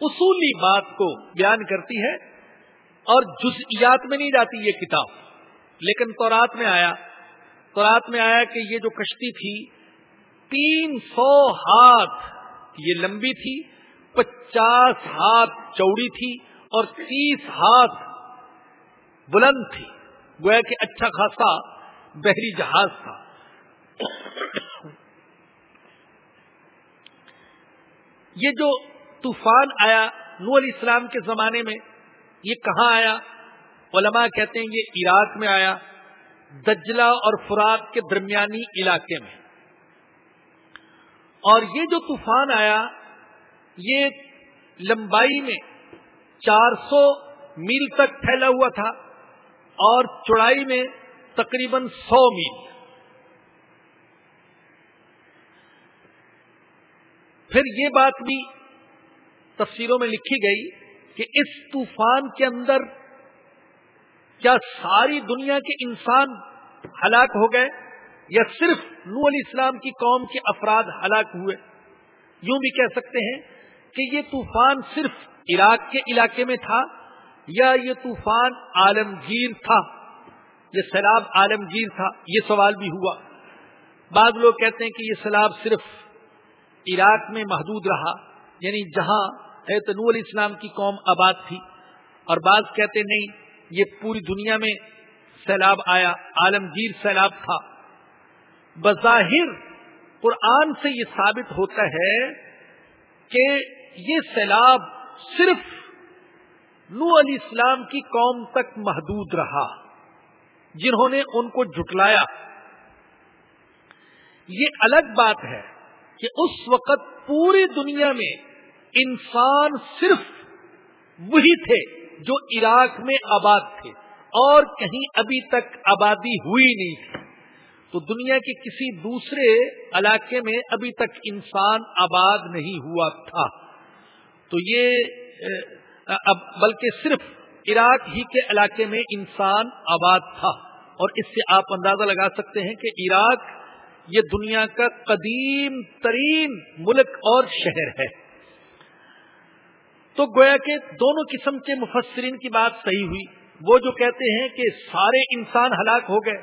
اصولی بات کو بیان کرتی ہے اور جزئیات میں نہیں جاتی یہ کتاب۔ لیکن تورات میں آیا۔ تورات میں آیا کہ یہ جو کشتی تھی، تین سو ہاتھ یہ لمبی تھی۔ پچاس ہاتھ چوڑی تھی اور تیس ہاتھ بلند تھی۔ گویا کہ اچھا خاصا بحری جہاز تھا۔ یہ جو طوفان آیا نو علیہ السلام کے زمانے میں، یہ کہاں آیا؟ علماء کہتے ہیں یہ عراق میں آیا، دجلہ اور فرات کے درمیانی علاقے میں۔ اور یہ جو طوفان آیا یہ لمبائی میں چار سو میل تک پھیلا ہوا تھا اور چوڑائی میں تقریباً سو میل۔ پھر یہ بات بھی تفسیروں میں لکھی گئی کہ اس طوفان کے اندر کیا ساری دنیا کے انسان ہلاک ہو گئے یا صرف نو علیہ السلام کی قوم کے افراد ہلاک ہوئے؟ یوں بھی کہہ سکتے ہیں کہ یہ طوفان صرف عراق کے علاقے میں تھا یا یہ طوفان عالمگیر تھا؟ یہ سیلاب عالمگیر تھا، یہ سوال بھی ہوا۔ بعض لوگ کہتے ہیں کہ یہ سیلاب صرف عراق میں محدود رہا یعنی جہاں نور علیہ السلام کی قوم آباد تھی۔ اور بعض کہتے نہیں، یہ پوری دنیا میں سیلاب آیا، عالمگیر سیلاب تھا۔ بظاہر قرآن سے یہ ثابت ہوتا ہے کہ یہ سیلاب صرف نو علیہ السلام کی قوم تک محدود رہا، جنہوں نے ان کو جھٹلایا۔ یہ الگ بات ہے کہ اس وقت پوری دنیا میں انسان صرف وہی تھے جو عراق میں آباد تھے اور کہیں ابھی تک آبادی ہوئی نہیں تھی۔ تو دنیا کے کسی دوسرے علاقے میں ابھی تک انسان آباد نہیں ہوا تھا۔ تو یہ بلکہ صرف عراق ہی کے علاقے میں انسان آباد تھا اور اس سے آپ اندازہ لگا سکتے ہیں کہ عراق یہ دنیا کا قدیم ترین ملک اور شہر ہے۔ تو گویا کہ دونوں قسم کے مفسرین کی بات صحیح ہوئی۔ وہ جو کہتے ہیں کہ سارے انسان ہلاک ہو گئے،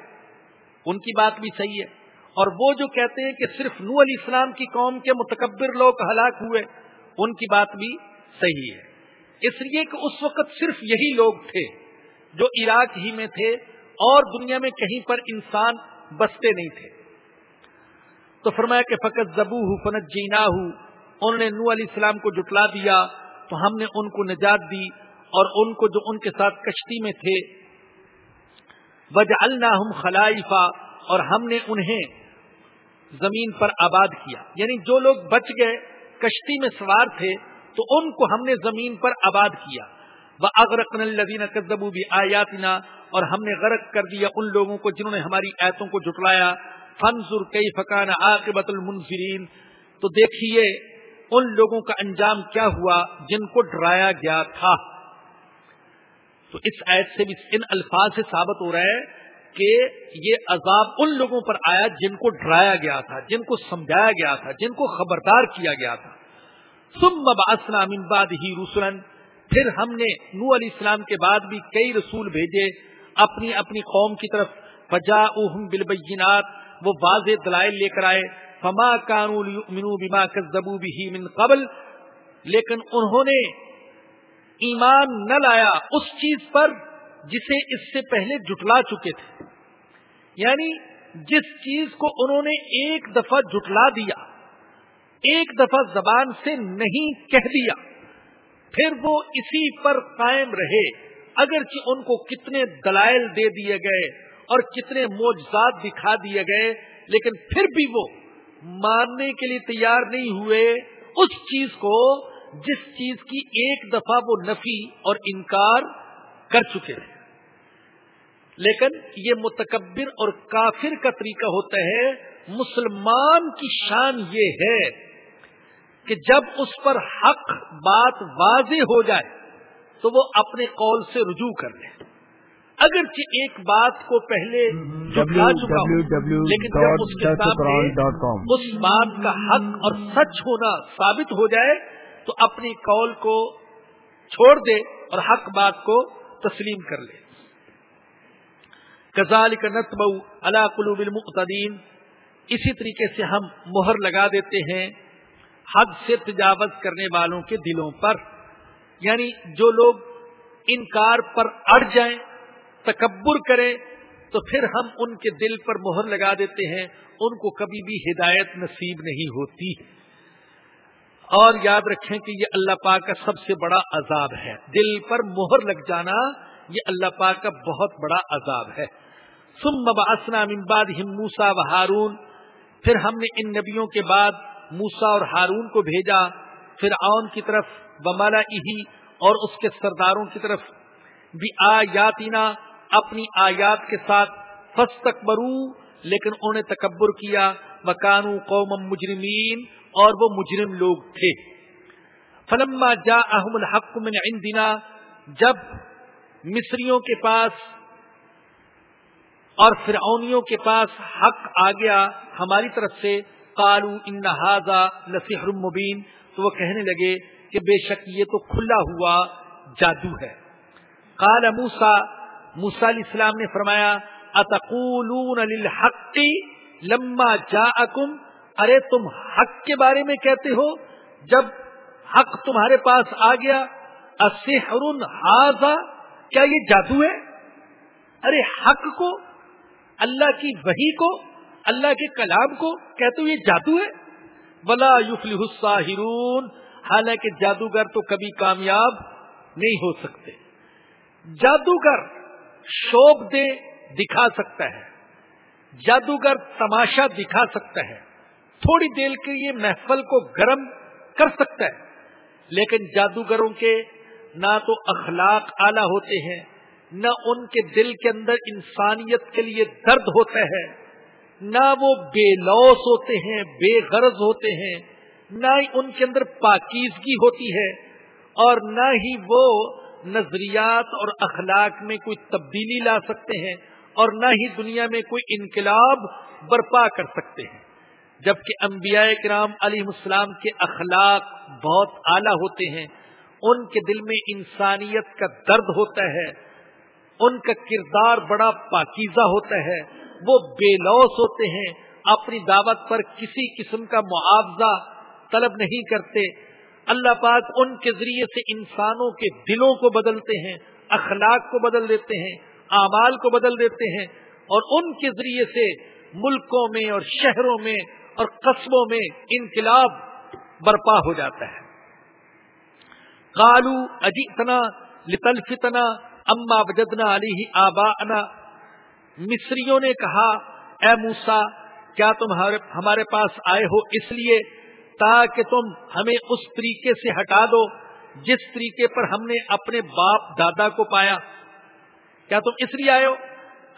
ان کی بات بھی صحیح ہے۔ اور وہ جو کہتے ہیں کہ صرف نو علی اسلام کی قوم کے متکبر لوگ ہلاک ہوئے ان کی بات بھی صحیح ہے۔ اس لیے کہ اس وقت صرف یہی لوگ تھے جو عراق ہی میں تھے اور دنیا میں کہیں پر انسان بستے نہیں تھے۔ تو فرمایا کہ فقط زبو ہوں فنت جینا ہوں انہوں نے نو علیہ السلام کو جٹلا دیا، تو ہم نے ان کو نجات دی اور ان کو جو ان کے ساتھ کشتی میں تھے وج اللہ خلائفہ اور ہم نے انہیں زمین پر آباد کیا۔ یعنی جو لوگ بچ گئے کشتی میں سوار تھے تو ان کو ہم نے زمین پر آباد کیا۔ وہ اغرقن الدین کدبو بھی آیاتنا اور ہم نے غرق کر دیا ان لوگوں کو جنہوں نے ہماری ایتوں کو جٹلایا فنزر کئی فکان عاقبت المنفرین تو دیکھیے ان لوگوں کا انجام کیا ہوا جن کو ڈرایا گیا تھا۔ تو اس ایت سے بھی ان الفاظ سے ثابت ہو رہا ہے کہ یہ عذاب ان لوگوں پر آیا جن کو ڈرایا گیا تھا، جن کو سمجھایا گیا تھا، جن کو خبردار کیا گیا تھا۔ ثم بعثنا من بعده رسلا، پھر ہم نے نو علیہ السلام کے بعد بھی کئی رسول بھیجے۔ اپنی اپنی قوم کی طرف فجاؤہم بالبینات، وہ واضح دلائل لے کر آئے۔ فما كانوا ليؤمنوا بما كذبوا به من قبل، لیکن انہوں نے ایمان نہ لایا اس چیز پر۔ جسے اس سے پہلے جٹلا چکے تھے۔ یعنی جس چیز کو انہوں نے ایک دفعہ جٹلا دیا، ایک دفعہ زبان سے نہیں کہہ دیا، پھر وہ اسی پر قائم رہے۔ اگرچہ ان کو کتنے دلائل دے دیے گئے اور کتنے موجزات دکھا دیے گئے، لیکن پھر بھی وہ ماننے کے لیے تیار نہیں ہوئے۔ اس چیز کو جس چیز کی ایک دفعہ وہ نفی اور انکار کر چکے۔ تھے لیکن یہ متکبر اور کافر کا طریقہ ہوتا ہے مسلمان کی شان یہ ہے کہ جب اس پر حق بات واضح ہو جائے تو وہ اپنے قول سے رجوع کر لے۔ اگرچہ ایک بات کو پہلے چکا لیکن جب اس کے اس بات کا حق اور سچ ہونا ثابت ہو جائے تو اپنی قول کو چھوڑ دے اور حق بات کو تسلیم کر لے۔ کزال کا نتب اللہ قلوب المقتدین اسی طریقے سے ہم مہر لگا دیتے ہیں حد سے تجاوز کرنے والوں کے دلوں پر. یعنی جو لوگ انکار پر اڑ جائیں، تکبر کریں، تو پھر ہم ان کے دل پر مہر لگا دیتے ہیں، ان کو کبھی بھی ہدایت نصیب نہیں ہوتی. اور یاد رکھیں کہ یہ اللہ پاک کا سب سے بڑا عذاب ہے. دل پر مہر لگ جانا یہ اللہ پاک کا بہت بڑا عذاب ہے. سم باسنا ممباد موسا و ہارون پھر ہم نے ان نبیوں کے بعد موسا اور ہارون کو بھیجا پھر آن کی طرف بمالا اور اس کے سرداروں کی طرف. بھی آیاتینا اپنی آیات کے ساتھ فس لیکن انہوں نے تکبر کیا. مکانو قوم مجرمین اور وہ مجرم لوگ تھے. فلما جا الحق من عندنا، جب مصریوں کے پاس اور فرعونیوں کے پاس حق آ گیا ہماری طرف سے۔ کالو انہذا نصیح مبین۔ تو وہ کہنے لگے کہ بے شک یہ تو کھلا ہوا جادو ہے۔ کال موسا موسا علیہ السلام نے فرمایا، اتقولون للحق لما جاءکم؟ ارے تم حق کے بارے میں کہتے ہو؟ جب حق تمہارے پاس آ گیا اسحر ہاضا کیا یہ جادو ہے؟ ارے حق کو اللہ کی وہی کو، اللہ کے کلام کو کہتے یہ جادو ہے؟ بلا یوفلی الساہرون حالانکہ جادوگر تو کبھی کامیاب نہیں ہو سکتے۔ جادوگر شوق دے دکھا سکتا ہے۔ جادوگر تماشا دکھا سکتا ہے۔ تھوڑی دیر کے لیے محفل کو گرم کر سکتا ہے۔ لیکن جادوگروں کے نہ تو اخلاق اعلی ہوتے ہیں نہ ان کے دل کے اندر انسانیت کے لیے درد ہوتا ہے، نہ وہ بے لوس ہوتے ہیں، بے غرض ہوتے ہیں، نہ ہی ان کے اندر پاکیزگی ہوتی ہے، اور نہ ہی وہ نظریات اور اخلاق میں کوئی تبدیلی لا سکتے ہیں، اور نہ ہی دنیا میں کوئی انقلاب برپا کر سکتے ہیں۔ جبکہ انبیاء کرام علیہ السلام کے اخلاق بہت اعلیٰ ہوتے ہیں، ان کے دل میں انسانیت کا درد ہوتا ہے ان کا کردار بڑا پاکیزہ ہوتا ہے، وہ بے لوس ہوتے ہیں، اپنی دعوت پر کسی قسم کا معاوضہ طلب نہیں کرتے۔ اللہ پاک ان کے ذریعے سے انسانوں کے دلوں کو بدلتے ہیں، اخلاق کو بدل دیتے ہیں، اعمال کو بدل دیتے ہیں۔ اور ان کے ذریعے سے ملکوں میں اور شہروں میں اور قصبوں میں انقلاب برپا ہو جاتا ہے۔ کالو اجیتنا لطلفتنا اما بجدنا علی آبا مصریوں نے کہا، اے موسا کیا تم ہمارے پاس آئے ہو اس لیے تاکہ تم ہمیں اس طریقے سے ہٹا دو جس طریقے پر ہم نے اپنے باپ دادا کو پایا؟ کیا تم اس لیے آئے ہو؟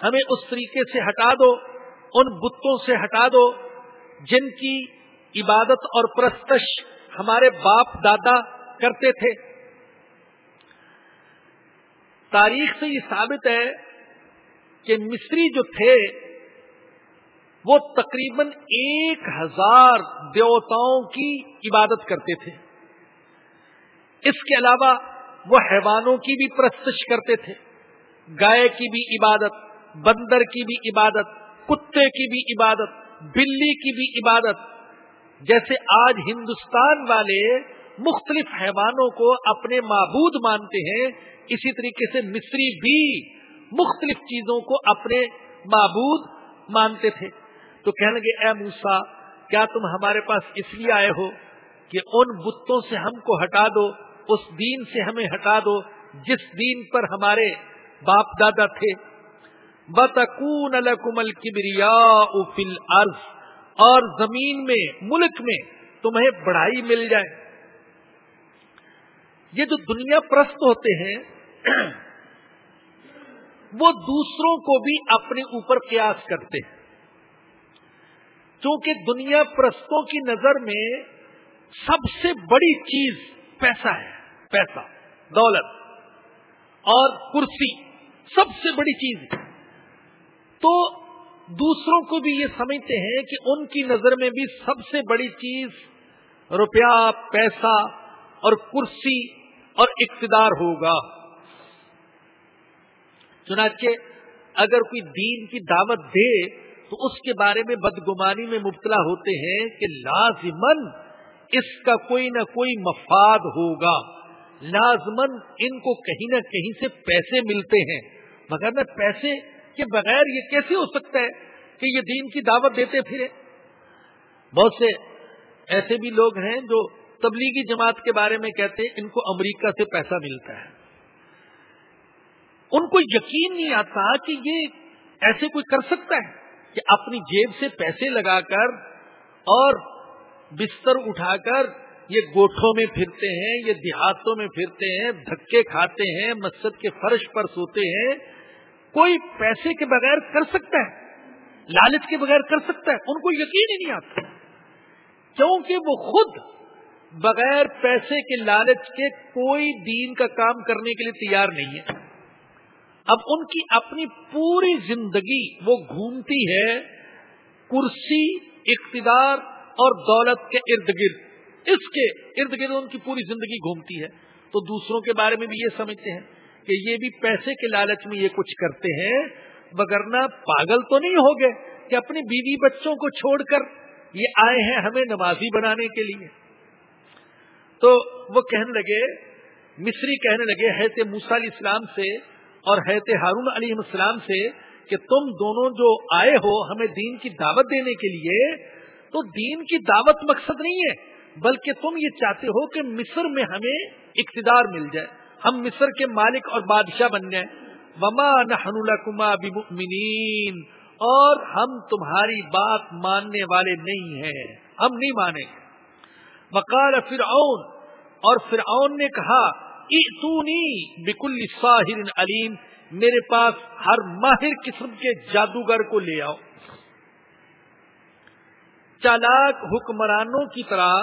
ہمیں اس طریقے سے ہٹا دو، ان بتوں سے ہٹا دو جن کی عبادت اور پرستش ہمارے باپ دادا کرتے تھے۔ تاریخ سے یہ ثابت ہے کہ مصری جو تھے، وہ تقریباً ایک ہزار دیوتاؤں کی عبادت کرتے تھے۔ اس کے علاوہ وہ حیوانوں کی بھی پرستش کرتے تھے۔ گائے کی بھی عبادت، بندر کی بھی عبادت، کتے کی بھی عبادت، بلی کی بھی عبادت۔ جیسے آج ہندوستان والے مختلف حیوانوں کو اپنے معبود مانتے ہیں، اسی طریقے سے مصری بھی مختلف چیزوں کو اپنے معبود مانتے تھے۔ تو کہنے لگے، اے موسا کیا تم ہمارے پاس اس لیے آئے ہو کہ ان بتوں سے ہم کو ہٹا دو، اس دین سے ہمیں ہٹا دو جس دین پر ہمارے باپ دادا تھے؟ بتکون الکمل کبریا فل عرض اور زمین میں، ملک میں تمہیں بڑھائی مل جائے۔ یہ جو دنیا پرست ہوتے ہیں، وہ دوسروں کو بھی اپنے اوپر قیاس کرتے ہیں۔ کیونکہ دنیا پرستوں کی نظر میں سب سے بڑی چیز پیسہ ہے، پیسہ، دولت اور کرسی سب سے بڑی چیز ہے۔ تو دوسروں کو بھی یہ سمجھتے ہیں کہ ان کی نظر میں بھی سب سے بڑی چیز روپیہ، پیسہ اور کرسی اور اقتدار ہوگا۔ چنانچہ اگر کوئی دین کی دعوت دے تو اس کے بارے میں بدگمانی میں مبتلا ہوتے ہیں کہ لازمن اس کا کوئی نہ کوئی مفاد ہوگا۔ لازمن ان کو کہیں نہ کہیں سے پیسے ملتے ہیں۔ مگر نہ پیسے کے بغیر یہ کیسے ہو سکتا ہے کہ یہ دین کی دعوت دیتے پھرے؟ بہت سے ایسے بھی لوگ ہیں جو تبلیغی جماعت کے بارے میں کہتے ہیں، ان کو امریکہ سے پیسہ ملتا ہے۔ ان کو یقین نہیں آتا کہ یہ ایسے کوئی کر سکتا ہے کہ اپنی جیب سے پیسے لگا کر اور بستر اٹھا کر یہ گوٹھوں میں پھرتے ہیں، یہ دیہاتوں میں پھرتے ہیں، دھکے کھاتے ہیں، مسجد کے فرش پر سوتے ہیں۔ کوئی پیسے کے بغیر کر سکتا ہے، لالچ کے بغیر کر سکتا ہے، ان کو یقین ہی نہیں آتا۔ کیونکہ وہ خود بغیر پیسے کے لالچ کے کوئی دین کا کام کرنے کے لیے تیار نہیں ہے۔ اب ان کی اپنی پوری زندگی وہ گھومتی ہے کرسی، اقتدار اور دولت کے ارد گرد۔ اس کے ارد گرد ان کی پوری زندگی گھومتی ہے۔ تو دوسروں کے بارے میں بھی یہ سمجھتے ہیں کہ یہ بھی پیسے کے لالچ میں یہ کچھ کرتے ہیں بگرنا پاگل تو نہیں ہو گئے کہ اپنی بیوی بچوں کو چھوڑ کر یہ آئے ہیں ہمیں نمازی بنانے کے لیے۔ تو وہ کہنے لگے، مصری کہنے لگے، حیث موسا علیہ السلام سے اور حیرت ہارون علیہ السلام سے کہ تم دونوں جو آئے ہو ہمیں دین کی دعوت دینے کے لیے، تو دین کی دعوت مقصد نہیں ہے، بلکہ تم یہ چاہتے ہو کہ مصر میں ہمیں اقتدار مل جائے۔ ہم مصر کے مالک اور بادشاہ بن جائیں وما نحن لکما بمؤمنین اور ہم تمہاری بات ماننے والے نہیں ہیں۔ ہم نہیں مانیں۔ گے وقال فرعون، اور فرعون نے کہا بکل ساحر علیم، میرے پاس ہر ماہر قسم کے جادوگر کو لے آؤ۔ چالاک حکمرانوں کی طرح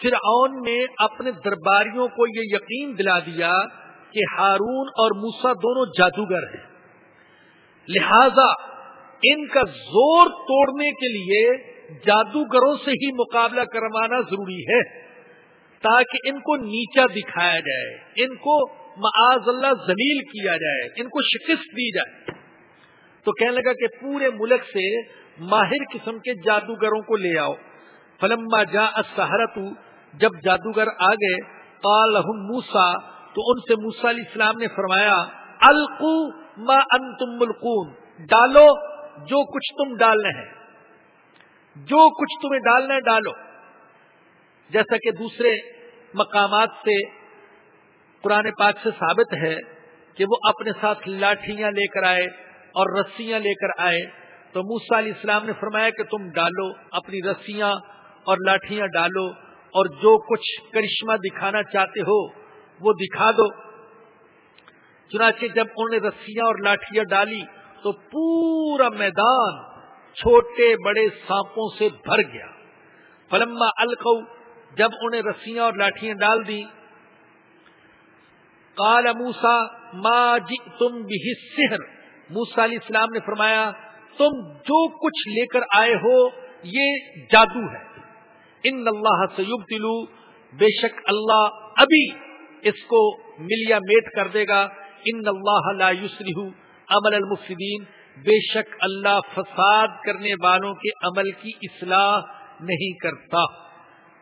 فرعون نے اپنے درباریوں کو یہ یقین دلا دیا کہ ہارون اور موسا دونوں جادوگر ہیں۔ لہذا ان کا زور توڑنے کے لیے جادوگروں سے ہی مقابلہ کروانا ضروری ہے تاکہ ان کو نیچا دکھایا جائے، ان کو معاذ اللہ زلیل کیا جائے، ان کو شکست دی جائے۔ تو کہنے لگا کہ پورے ملک سے ماہر قسم کے جادوگروں کو لے آؤ۔ فلما جا سہرت جب جادوگر آ گئے موسا تو ان سے موسا علیہ السلام نے فرمایا القو ما انتم ملکون ڈالو جو کچھ تم ڈالنے ہیں۔ جو کچھ تمہیں ڈالنا ہے ڈالو۔ جیسا کہ دوسرے مقامات سے قرآن پاک سے ثابت ہے کہ وہ اپنے ساتھ لاٹھیاں لے کر آئے اور رسیاں لے کر آئے۔ تو موسا علیہ السلام نے فرمایا کہ تم ڈالو، اپنی رسیاں اور لاٹھیاں ڈالو اور جو کچھ کرشمہ دکھانا چاہتے ہو وہ دکھا دو۔ چنانچہ جب انہوں نے رسیاں اور لاٹھیاں ڈالی تو پورا میدان چھوٹے بڑے سانپوں سے بھر گیا۔ فلما القو جب انہیں رسیاں اور لاٹیاں ڈال دی کال موسا ما جی تم بھی سحر موسا علیہ السلام نے فرمایا، تم جو کچھ لے کر آئے ہو، یہ جادو ہے۔ ان اللہ سیب تلو بے شک اللہ ابھی اس کو ملیا میٹ کر دے گا۔ ان اللہ لا یسرہ عمل المفسدین۔ بے شک اللہ فساد کرنے والوں کے عمل کی اصلاح نہیں کرتا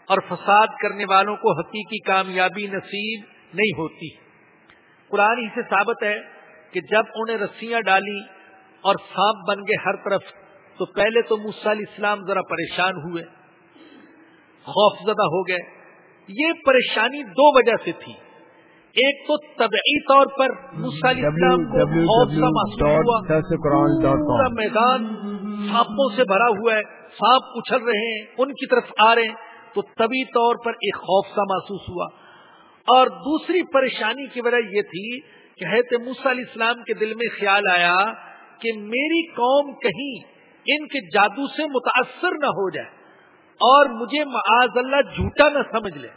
اور فساد کرنے والوں کو حقیقی کامیابی نصیب نہیں ہوتی۔ قرآن ہی سے ثابت ہے کہ جب انہیں رسیاں ڈالی اور سانپ بن گئے ہر طرف، تو پہلے تو موسیٰ علیہ السلام ذرا پریشان ہوئے، خوف زدہ ہو گئے۔ یہ پریشانی دو وجہ سے تھی۔ ایک تو طبعی طور پر میدان سانپوں سے بھرا ہوا ہے سانپ اچھل رہے ہیں ان کی طرف آ رہے ہیں تو طبی طور پر ایک خوف سا محسوس ہوا۔ اور دوسری پریشانی کی وجہ یہ تھی کہ حضرت موسیٰ علیہ السلام کے دل میں خیال آیا کہ میری قوم کہیں ان کے جادو سے متاثر نہ ہو جائے اور مجھے معاذ اللہ جھوٹا نہ سمجھ لے۔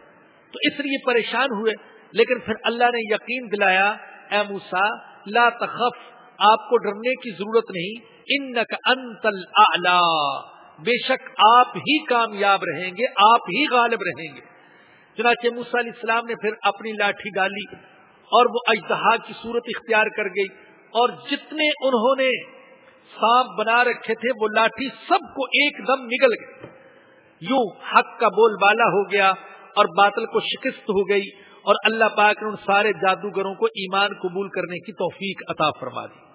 تو اس لیے پریشان ہوئے۔ لیکن پھر اللہ نے یقین دلایا، اے موسا لا تخف، آپ کو ڈرنے کی ضرورت نہیں ان انتل بے شک آپ ہی کامیاب رہیں گے، آپ ہی غالب رہیں گے۔ چنانچہ موسا علیہ السلام نے پھر اپنی لاٹھی ڈالی اور وہ اجتہا کی صورت اختیار کر گئی اور جتنے انہوں نے سانپ بنا رکھے تھے، وہ لاٹھی سب کو ایک دم نگل گئے یوں حق کا بول بالا ہو گیا اور باطل کو شکست ہو گئی۔ اور اللہ پاک نے ان سارے جادوگروں کو ایمان قبول کرنے کی توفیق عطا فرما دی۔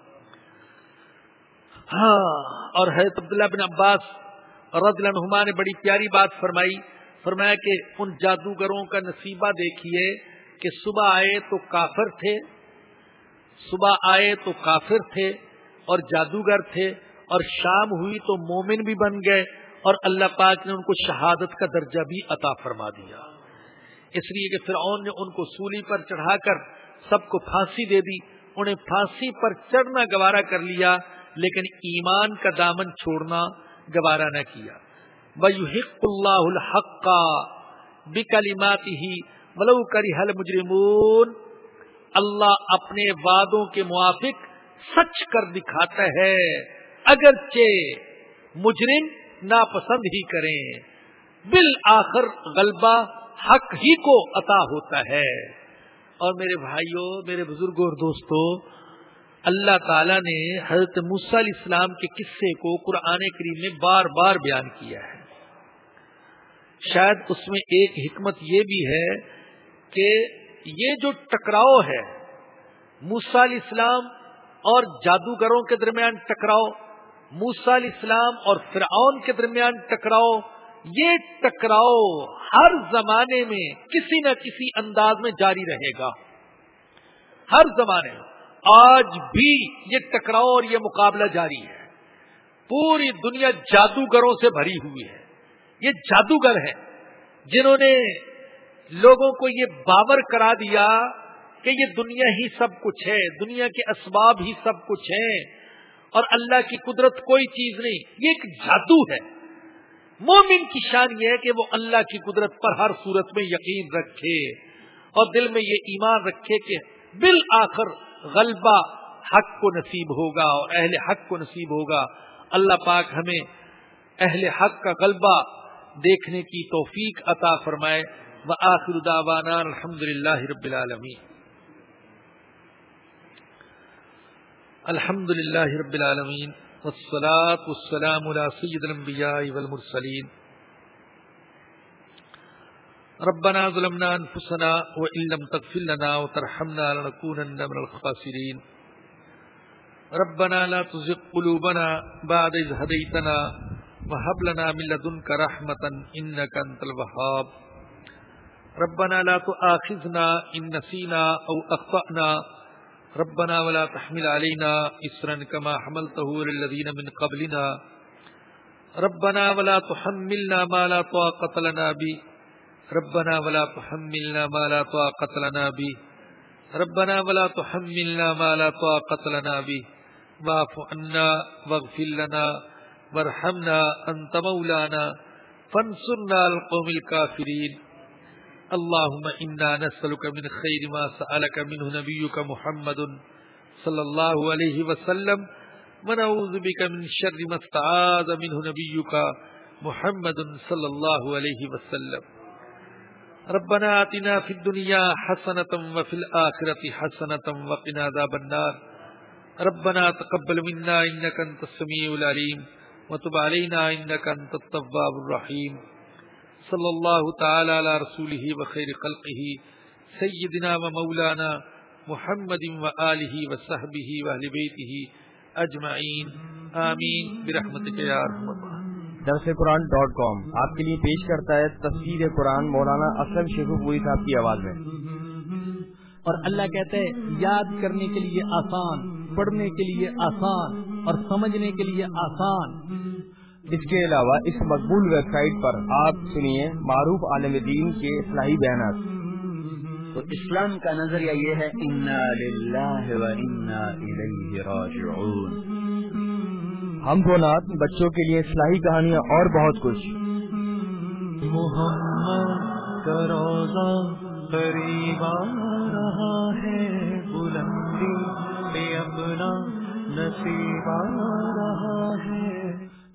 ہاں اور حضرت عبداللہ بن عباس رضی عنہما نے بڑی پیاری بات فرمائی۔ فرمایا کہ ان جادوگروں کا نصیبہ دیکھیے کہ صبح آئے تو کافر تھے، صبح آئے تو کافر تھے اور جادوگر تھے اور شام ہوئی تو مومن بھی بن گئے اور اللہ پاک نے ان کو شہادت کا درجہ بھی عطا فرما دیا۔ اس لیے کہ فرعون نے ان کو سولی پر چڑھا کر سب کو پھانسی دے دی، انہیں پھانسی پر چڑھنا گوارا کر لیا، لیکن ایمان کا دامن چھوڑنا گوارا نہ کیا۔ وَيُحِقُّ اللَّهُ الْحَقَّ بِكَلِمَاتِهِ وَلَوْ كَرِهَ الْمُجْرِمُونَ۔ اللہ اپنے وعدوں کے موافق سچ کر دکھاتا ہے، اگرچہ مجرم ناپسند ہی کریں۔ بالآخر غلبہ حق ہی کو عطا ہوتا ہے۔ اور میرے بھائیوں، میرے بزرگوں اور دوستوں، اللہ تعالیٰ نے حضرت علیہ السلام کے قصے کو قرآن کریم میں بار بار بیان کیا ہے۔ شاید اس میں ایک حکمت یہ بھی ہے کہ یہ جو ٹکراؤ ہے موسا علیہ السلام اور جادوگروں کے درمیان ٹکراؤ موسا علیہ السلام اور فرعون کے درمیان ٹکراؤ یہ ٹکراؤ ہر زمانے میں کسی نہ کسی انداز میں جاری رہے گا۔ ہر زمانے میں۔ آج بھی یہ ٹکراؤ اور یہ مقابلہ جاری ہے۔ پوری دنیا جادوگروں سے بھری ہوئی ہے۔ یہ جادوگر ہیں جنہوں نے لوگوں کو یہ باور کرا دیا کہ یہ دنیا ہی سب کچھ ہے، دنیا کے اسباب ہی سب کچھ ہیں اور اللہ کی قدرت کوئی چیز نہیں۔ یہ ایک جادو ہے۔ مومن کی شان یہ ہے کہ وہ اللہ کی قدرت پر ہر صورت میں یقین رکھے اور دل میں یہ ایمان رکھے کہ بالآخر غلبہ حق کو نصیب ہوگا اور اہل حق کو نصیب ہوگا۔ اللہ پاک ہمیں اہل حق کا غلبہ دیکھنے کی توفیق عطا فرمائے۔ و آخر داوانا الحمد للہ رب العالمین۔ الحمد للہ رب العالمین۔ والصلاة والسلام على سيد الانبياء والمرسلين. ربنا ظلمنا انفسنا وان لم تغفر لنا وترحمنا لنكونن من الخاسرين. ربنا لا تزغ قلوبنا بعد إذ هديتنا وهب لنا من لدنك رحمة إنك أنت الوهاب. ربنا لا تؤاخذنا إن نسينا أو أخطأنا ربنا ولا تحمل علينا إسرا كما حملته للذين من قبلنا. ربنا ولا تحملنا ما لا طاقة لنا به. ربنا ولا تحملنا ما لا طاقة لنا به. ربنا ولا تحملنا ما لا طاقة لنا به. واعف عنا واغفر لنا وارحمنا انت مولانا. فانصرنا على القوم الكافرين. اللهم انا نسالك من خير ما سالك منه نبيك محمد صلى الله عليه وسلم ونعوذ بك من شر ما استعاذ منه نبيك محمد صلى الله عليه وسلم. ربنا آتنا في الدنيا حسنة وفي الآخرة حسنة وقنا عذاب النار. ربنا تقبل منا انك انت السميع العليم، وتب علينا انك انت التواب الرحيم. صلى الله تعالى على رسوله وخير خلقه سيدنا ومولانا محمد وآله وصحبه واهل بيته اجمعین. آمین. برحمتک یا ارحم درس قرآن ڈاٹ کام آپ کے لیے پیش کرتا ہے تفسیر قرآن مولانا اسلم شیخو پوری صاحب کی آواز میں۔ اور اللہ کہتے ہیں یاد کرنے کے لیے آسان پڑھنے کے لیے آسان اور سمجھنے کے لیے آسان۔ اس کے علاوہ اس مقبول ویب سائٹ پر آپ سنیے معروف عالم دین کے اصلاحی بیانات۔ تو اسلام کا نظریہ یہ ہے ہم کو نات بچوں کے لیے اصلاحی کہانیاں اور بہت کچھ۔ محمد کا روزہ قریب آ رہا ہے بلندی میں اپنا نصیب آ رہا ہے۔